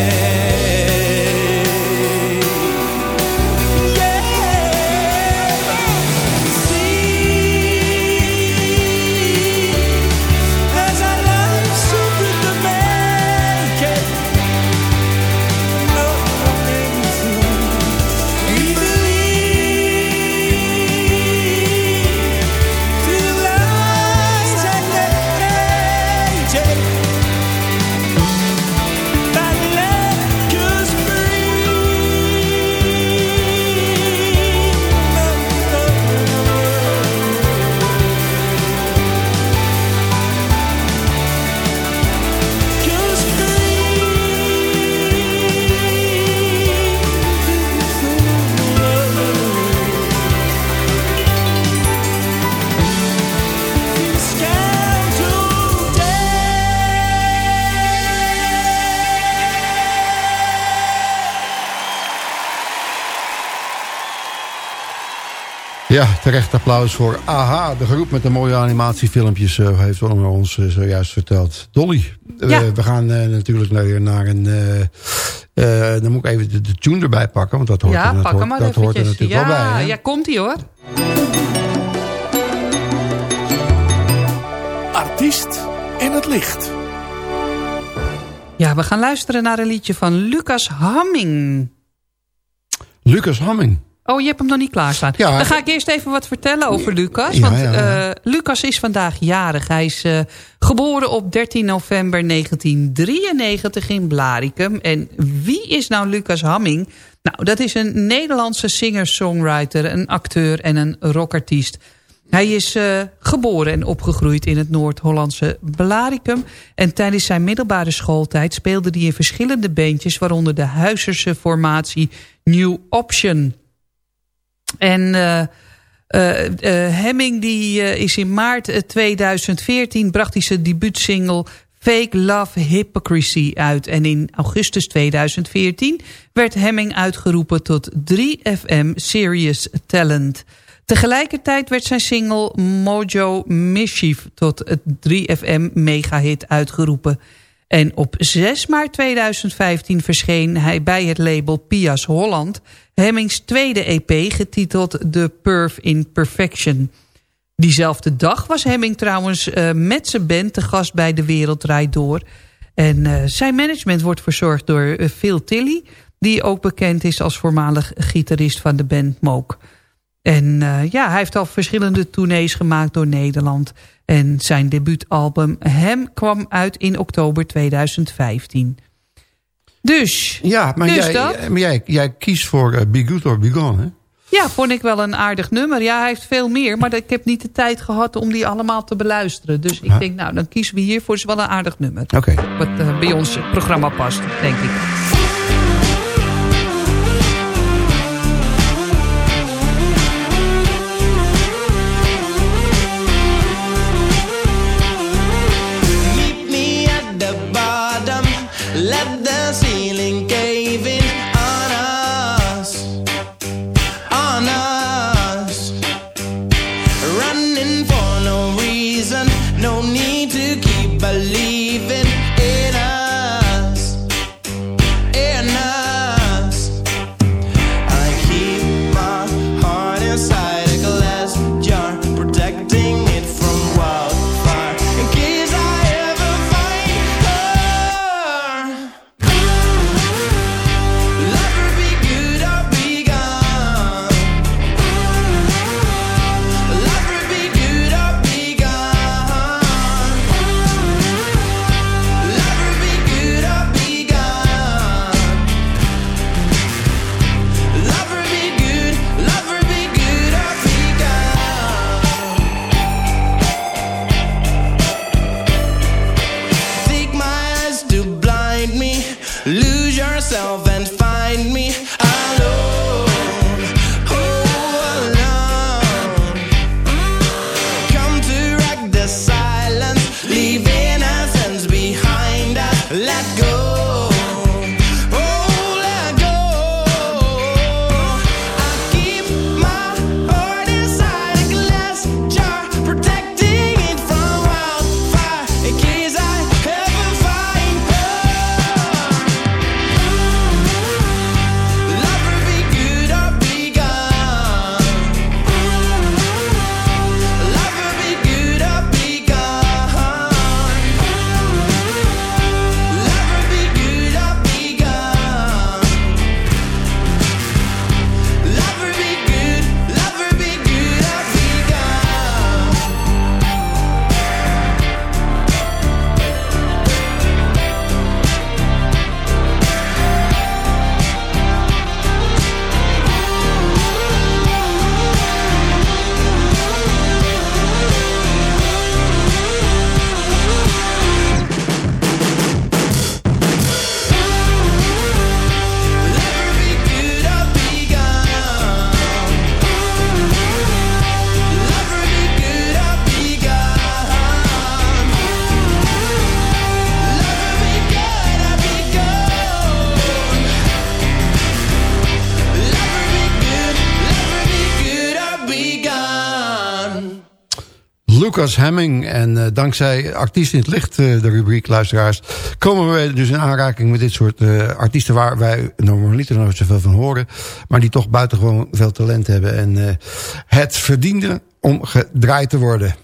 Ja, terecht applaus voor AHA. De groep met de mooie animatiefilmpjes eh, heeft onder ons eh, zojuist verteld. Dolly, Ja. we gaan eh, natuurlijk naar, naar een... eh, eh, dan moet ik even de, de tune erbij pakken, want dat hoort, ja, er, dat pak hoort, hem maar dat hoort er natuurlijk wel bij. Ja, hè? ja komt-ie hoor. Artiest in het licht. Ja, we gaan luisteren naar een liedje van Lucas Hamming. Lucas Hamming. Oh, je hebt hem nog niet klaarstaan. Ja, Dan ga ik eerst even wat vertellen over Lucas. Want ja, ja. eh, Lucas is vandaag jarig. Hij is eh, geboren op 13 november 1993 in Blaricum. En wie is nou Lucas Hamming? Nou, dat is een Nederlandse singer-songwriter, een acteur en een rockartiest. Hij is eh, geboren en opgegroeid in het Noord-Hollandse Blaricum. En tijdens zijn middelbare schooltijd speelde hij in verschillende bandjes... waaronder de Huizerse formatie New Option... En eh, eh, eh, Hemming die, is in maart eh, 2014 bracht hij zijn debuutsingle Fake Love Hypocrisy uit. En in augustus 2014 werd Hemming uitgeroepen tot 3FM Serious Talent. Tegelijkertijd werd zijn single Mojo Mischief tot het 3FM megahit uitgeroepen. En op 6 maart 2015 verscheen hij bij het label Pias Holland... Hemmings tweede EP getiteld The Perf in Perfection. Diezelfde dag was Hemming trouwens uh, met zijn band te gast bij De Wereld Draait Door. En uh, zijn management wordt verzorgd door uh, Phil Tilly... die ook bekend is als voormalig gitarist van de band Mook. En ja, hij heeft al verschillende tournees gemaakt door Nederland... En zijn debuutalbum Hem kwam uit in oktober 2015. Dus, ja, maar, dus jij, dat. maar jij, jij kiest voor uh, Be Good or Be Gone, hè? Ja, vond ik wel een aardig nummer. Ja, hij heeft veel meer, maar ik heb niet de tijd gehad om die allemaal te beluisteren. Dus ik denk, nou, dan kiezen we hiervoor is wel een aardig nummer. Oké. Wat uh, bij ons programma past, denk ik. Lucas Hemming. En eh, dankzij Artiest in het Licht, eh, de rubriek luisteraars... komen we dus in aanraking met dit soort eh, artiesten... waar wij normaliter nooit zoveel van horen... maar die toch buitengewoon veel talent hebben. En het verdiende om gedraaid te worden.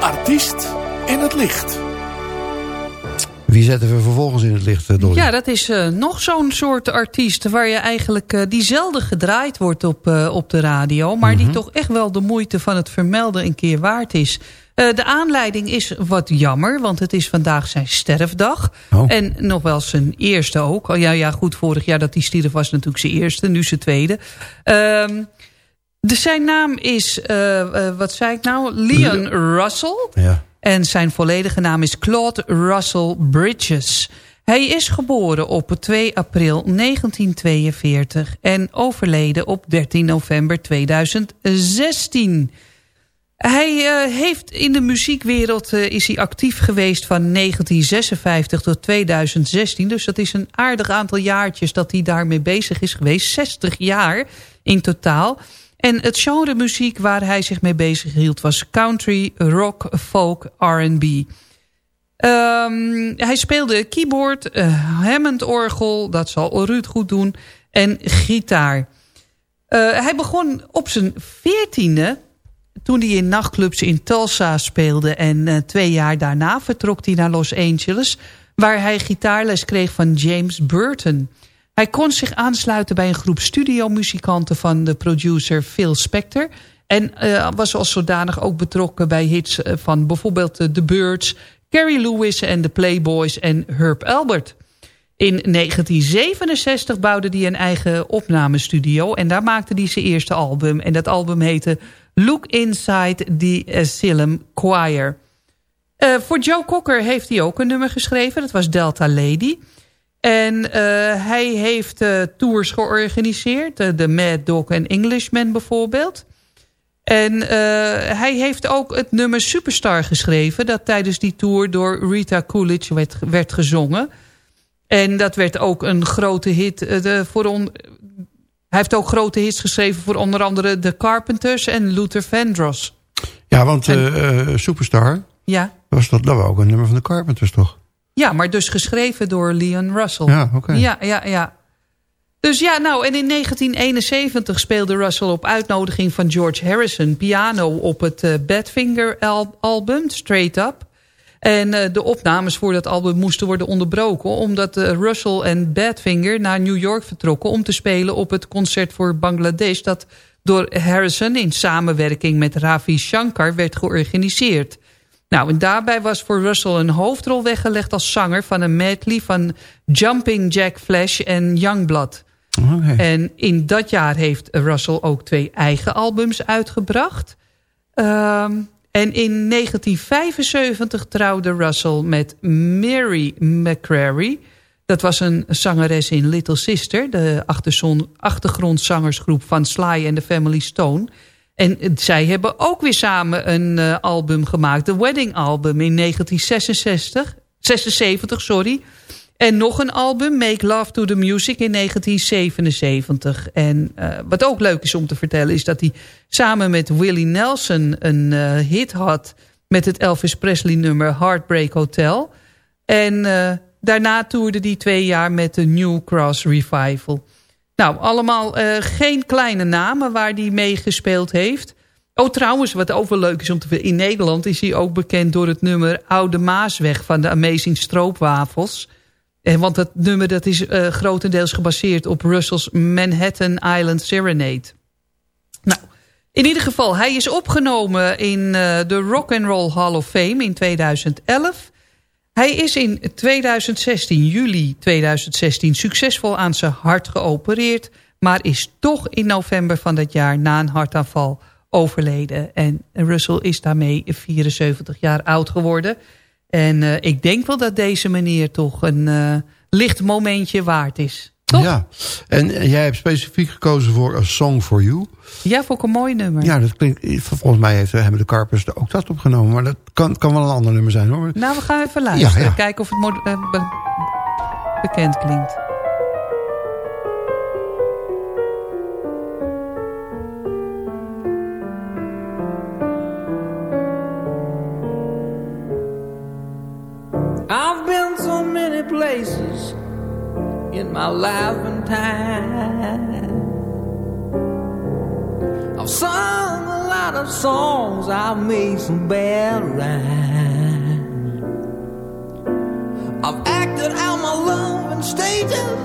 Artiest in het licht. Wie zetten we vervolgens in het licht, eh, Dolly? Ja, dat is eh, nog zo'n soort artiest... waar je eigenlijk eh, die zelden gedraaid wordt op, op de radio... maar Mhm. die toch echt wel de moeite van het vermelden een keer waard is. De aanleiding is wat jammer, want het is vandaag zijn sterfdag. Oh. En nog wel zijn eerste ook. Oh, ja, ja, goed, vorig jaar dat hij stierf was natuurlijk zijn eerste, nu zijn tweede. Ehm, de, zijn naam is, wat zei ik nou? Leon Russell. Ja. En zijn volledige naam is Claude Russell Bridges. Hij is geboren op 2 april 1942 en overleden op 13 november 2016. Hij eh, heeft in de muziekwereld eh, is hij actief geweest van 1956 tot 2016. Dus dat is een aardig aantal jaartjes dat hij daarmee bezig is geweest. 60 jaar in totaal. En het genre muziek waar hij zich mee bezig hield was country, rock, folk, R&B. Ehm, hij speelde keyboard, eh, Hammond-orgel, dat zal Ruud goed doen, en gitaar. Eh, hij begon op zijn veertiende, toen hij in nachtclubs in Tulsa speelde... en eh, twee jaar daarna vertrok hij naar Los Angeles... waar hij gitaarles kreeg van James Burton. Hij kon zich aansluiten bij een groep studiomuzikanten... van de producer Phil Spector... en eh, was als zodanig ook betrokken bij hits eh, van bijvoorbeeld eh, The Birds... Carrie Lewis en de Playboys en Herb Albert... In 1967 bouwde hij een eigen opnamestudio... en daar maakte hij zijn eerste album. En dat album heette Look Inside the Asylum Choir. Voor Joe Cocker heeft hij ook een nummer geschreven. Dat was Delta Lady. En eh, hij heeft eh, tours georganiseerd. eh, de Mad Dog en Englishman bijvoorbeeld. En hij heeft ook het nummer Superstar geschreven... dat tijdens die tour door Rita Coolidge werd, werd gezongen... En dat werd ook een grote hit. de, voor on... Hij heeft ook grote hits geschreven voor onder andere The Carpenters en Luther Vandross. Ja, want Superstar, Ja. was dat, dat was ook een nummer van de Carpenters, toch? Ja, maar dus geschreven door Leon Russell. Ja, oké. Ja, ja, ja. Dus ja, nou, en in 1971 speelde Russell op uitnodiging van George Harrison... piano op het eh, Badfinger al- album, Straight Up. En eh, de opnames voor dat album moesten worden onderbroken... omdat eh, Russell en Badfinger naar New York vertrokken... om te spelen op het concert voor Bangladesh... dat door Harrison in samenwerking met Ravi Shankar werd georganiseerd. Nou, en daarbij was voor Russell een hoofdrol weggelegd als zanger... van een medley van Jumping Jack Flash en Youngblood. En in dat jaar heeft Russell ook twee eigen albums uitgebracht. Ehm, en in 1975 trouwde Russell met Mary McCrary. Dat was een zangeres in Little Sister... de achtergrondzangersgroep van Sly and the Family Stone... En zij hebben ook weer samen een eh, album gemaakt. De Wedding Album in 1966. 76, sorry. En nog een album, Make Love to the Music, in 1977. En eh, wat ook leuk is om te vertellen... is dat hij samen met Willie Nelson een eh, hit had... met het Elvis Presley nummer Heartbreak Hotel. En daarna toerde hij twee jaar met de New Cross Revival. Nou, allemaal eh, geen kleine namen waar hij mee gespeeld heeft. Oh, trouwens, wat ook wel leuk is om te weten... in Nederland is hij ook bekend door het nummer Oude Maasweg... van de Amazing Stroopwafels... En want dat nummer dat is eh, grotendeels gebaseerd op Russell's Manhattan Island Serenade. Nou, in ieder geval, hij is opgenomen in eh, de Rock and Roll Hall of Fame in 2011. Hij is in 2016, juli 2016, succesvol aan zijn hart geopereerd... maar is toch in november van dat jaar na een hartaanval overleden. En Russell is daarmee 74 jaar oud geworden... En eh, ik denk wel dat deze meneer toch een eh, licht momentje waard is. Ja, en eh, jij hebt specifiek gekozen voor A Song For You. Ja, vond ik een mooi nummer. Ja, dat klinkt, volgens mij heeft, hebben de Carpers ook dat opgenomen. Maar dat kan, kan wel een ander nummer zijn hoor. Nou, we gaan even luisteren. Ja, ja. Kijken of het eh, be- bekend klinkt. My and time. I've sung a lot of songs, I've made some bad rhymes. I've acted out my love in stages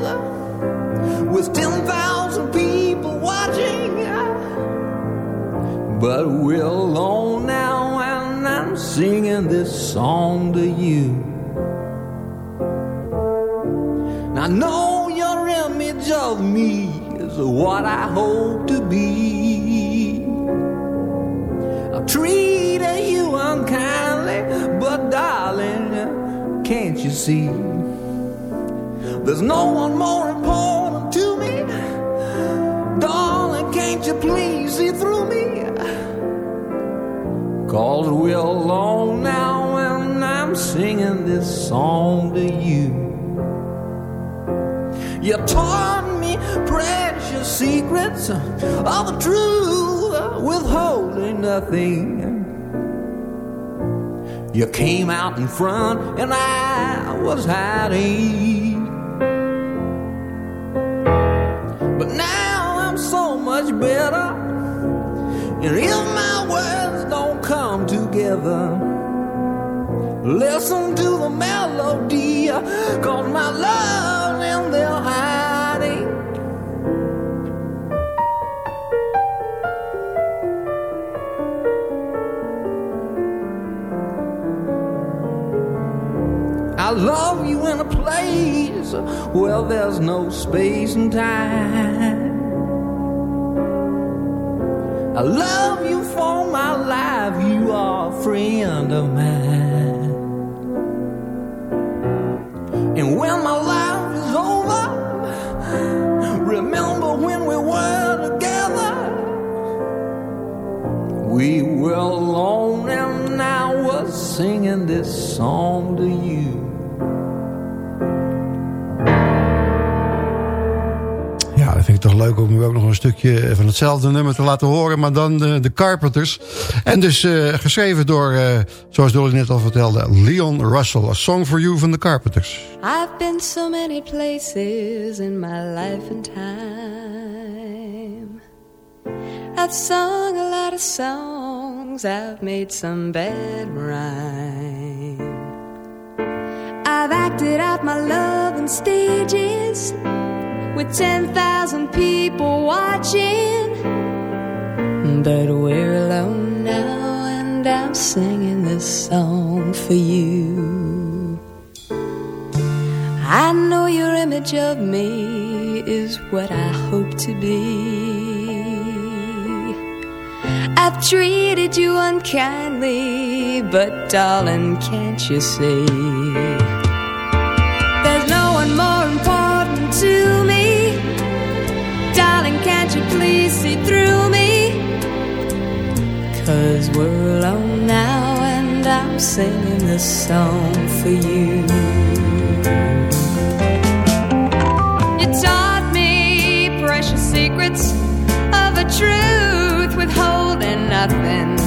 with 10,000 people watching. But we're alone now, and I'm singing this song to you. I know what I hope to be. I've treated you unkindly, but darling, can't you see? There's no one more important to me. Darling, can't you please see through me? Cause we're alone now, and I'm singing this song to you. You secrets of the truth, withholding nothing. You came out in front, and I was hiding. But now I'm so much better. And if my words don't come together, listen to the melody, cause my love's I love you in a place where there's no space and time. I love you for my life, you are a friend of mine. And when my life is over, remember when we were together. We were alone and I was singing this song to you. Ik toch leuk om u ook nog een stukje van hetzelfde nummer te laten horen. Maar dan de, de Carpenters. En dus eh, geschreven door, eh, zoals Dolly net al vertelde, Leon Russell. A Song for You van de Carpenters. I've been so many places in my life and time. I've sung a lot of songs, I've made some bad rhyme. I've acted out my love on stages with 10,000 people watching. But we're alone now, and I'm singing this song for you. I know your image of me is what I hope to be. I've treated you unkindly, but darling, can't you see? There's no one more important to me. Can't you please see through me? Cause we're alone now, and I'm singing this song for you. You taught me precious secrets of a truth withholding nothing.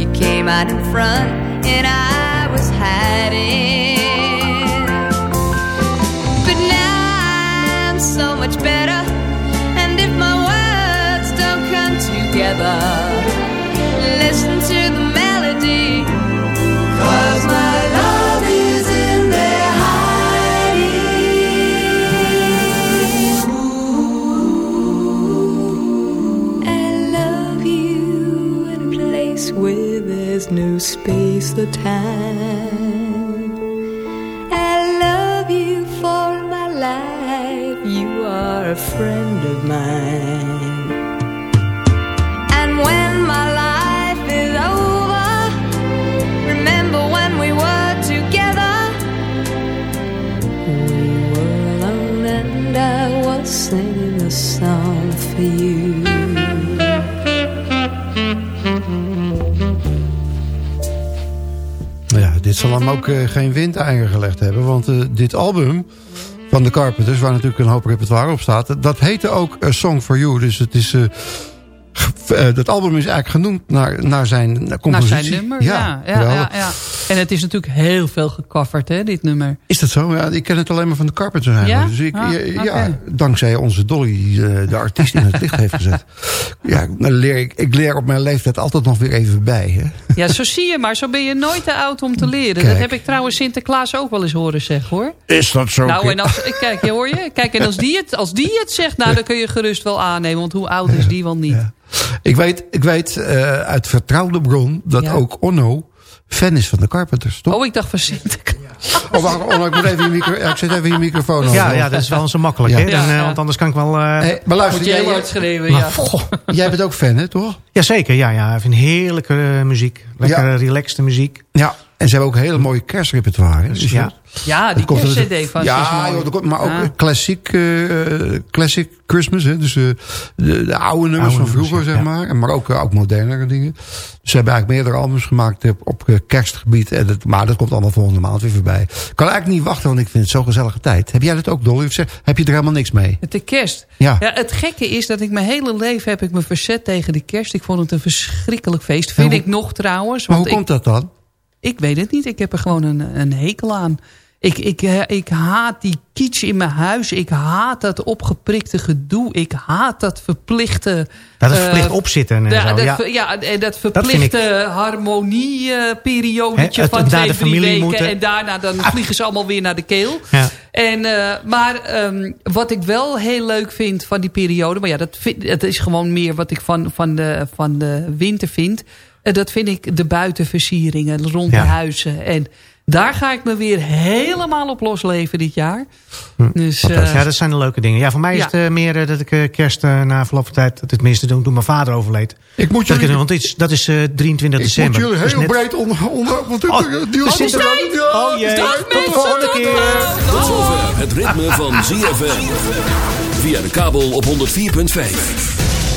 You came out in front and I or time. I love you for my life. You are a friend of mine. And when my life is over, remember when we were together. We were alone and I was singing a song for you. Dit zal hem ook eh, geen windeier gelegd hebben. Want eh, dit album van de Carpenters, waar natuurlijk een hoop repertoire op staat... dat heette ook A Song for You. Dus het is... eh, dat album is eigenlijk genoemd naar, naar zijn naar Naar compositie. zijn nummer, ja. Ja, ja, En het is natuurlijk heel veel gecoverd, hè, dit nummer. Is dat zo? Ja, ik ken het alleen maar van de Carpenters Ja? Dus ik, Ah, ja, dankzij onze Dolly eh, de artiest in het licht heeft gezet. Ja, leer ik, ik leer op mijn leeftijd altijd nog weer even bij. Hè? Ja, zo zie je maar. Zo ben je nooit te oud om te leren. Kijk. Dat heb ik trouwens Sinterklaas ook wel eens horen zeggen, hoor. Is dat zo? Nou, en als, kijk, je hoor je? Kijk, en als die, het, als die het zegt, nou, dan kun je gerust wel aannemen. Want hoe oud is die wel niet? Ik weet, ik weet eh, uit vertrouwde bron dat ook Onno fan is van de Carpenters, toch? Oh, ik dacht van Sinterklaas. Oh, wacht, Onno, ik, moet even je micro, ja, ik zet even je microfoon aan. Ja, ja, dat is wel zo makkelijk. Ja. Hè? Dan, Ja, eh. Want anders kan ik wel... eh Hey, maar luister, jij, schreeuwen, maar, ja. goh. jij bent ook fan, hè, toch? Jazeker, ja, ja. Ik vind heerlijke eh, muziek. Lekkere, Ja. relaxte muziek. Ja, en ze hebben ook hele mooie kerstrepertoire. Dus ja. Ja, die er- kerstcd van is Ja, joh, komt, maar ook Ja. klassiek, eh, classic Christmas. Hè? Dus eh, de, de oude nummers Oude van nummers, vroeger, ja. zeg maar. En Maar ook, eh, ook modernere dingen. Dus ze hebben eigenlijk meerdere albums gemaakt op kerstgebied. En dat, maar dat komt allemaal volgende maand weer voorbij. Ik kan eigenlijk niet wachten, want ik vind het zo'n gezellige tijd. Heb jij dat ook, Dolly? Of zeg, heb je er helemaal niks mee? Met de kerst. Ja. het gekke is dat ik mijn hele leven heb ik me verzet tegen de kerst. Ik vond het een verschrikkelijk feest. Vind hoe- ik nog trouwens. Maar Want hoe ik, komt dat dan? Ik weet het niet. Ik heb er gewoon een, een hekel aan. Ik, ik, eh, ik haat die kitsch in mijn huis. Ik haat dat opgeprikte gedoe. Ik haat dat verplichte... Dat is eh, verplicht opzitten en ja, zo. dat, Ja. ver- ja, en dat verplichte harmonieperiodetje van twee, de drie weken. moeten. En daarna dan vliegen ze allemaal weer naar de keel. Ja. En, eh, maar ehm, wat ik wel heel leuk vind van die periode... maar ja, dat, vind, dat is gewoon meer wat ik van, van, de, van de winter vind... eh, dat vind ik de buitenversieringen rond Ja. de huizen. En daar ga ik me weer helemaal op losleven dit jaar. Dus, Fantastisch. eh, ja, dat zijn de leuke dingen. Ja, voor mij is het eh, meer dat ik kerst na verloop van tijd... dat tenminste toen, toen mijn vader overleed. Ik moet Dat ik, jullie, want dit is, dat is eh, 23 ik moet december. jullie Dus heel net- breed onder... onder want dit, Oh, die oh, zit er Oh jee, tot de volgende keer. Tot zover het ritme van ZFM. Via de kabel op 104.5.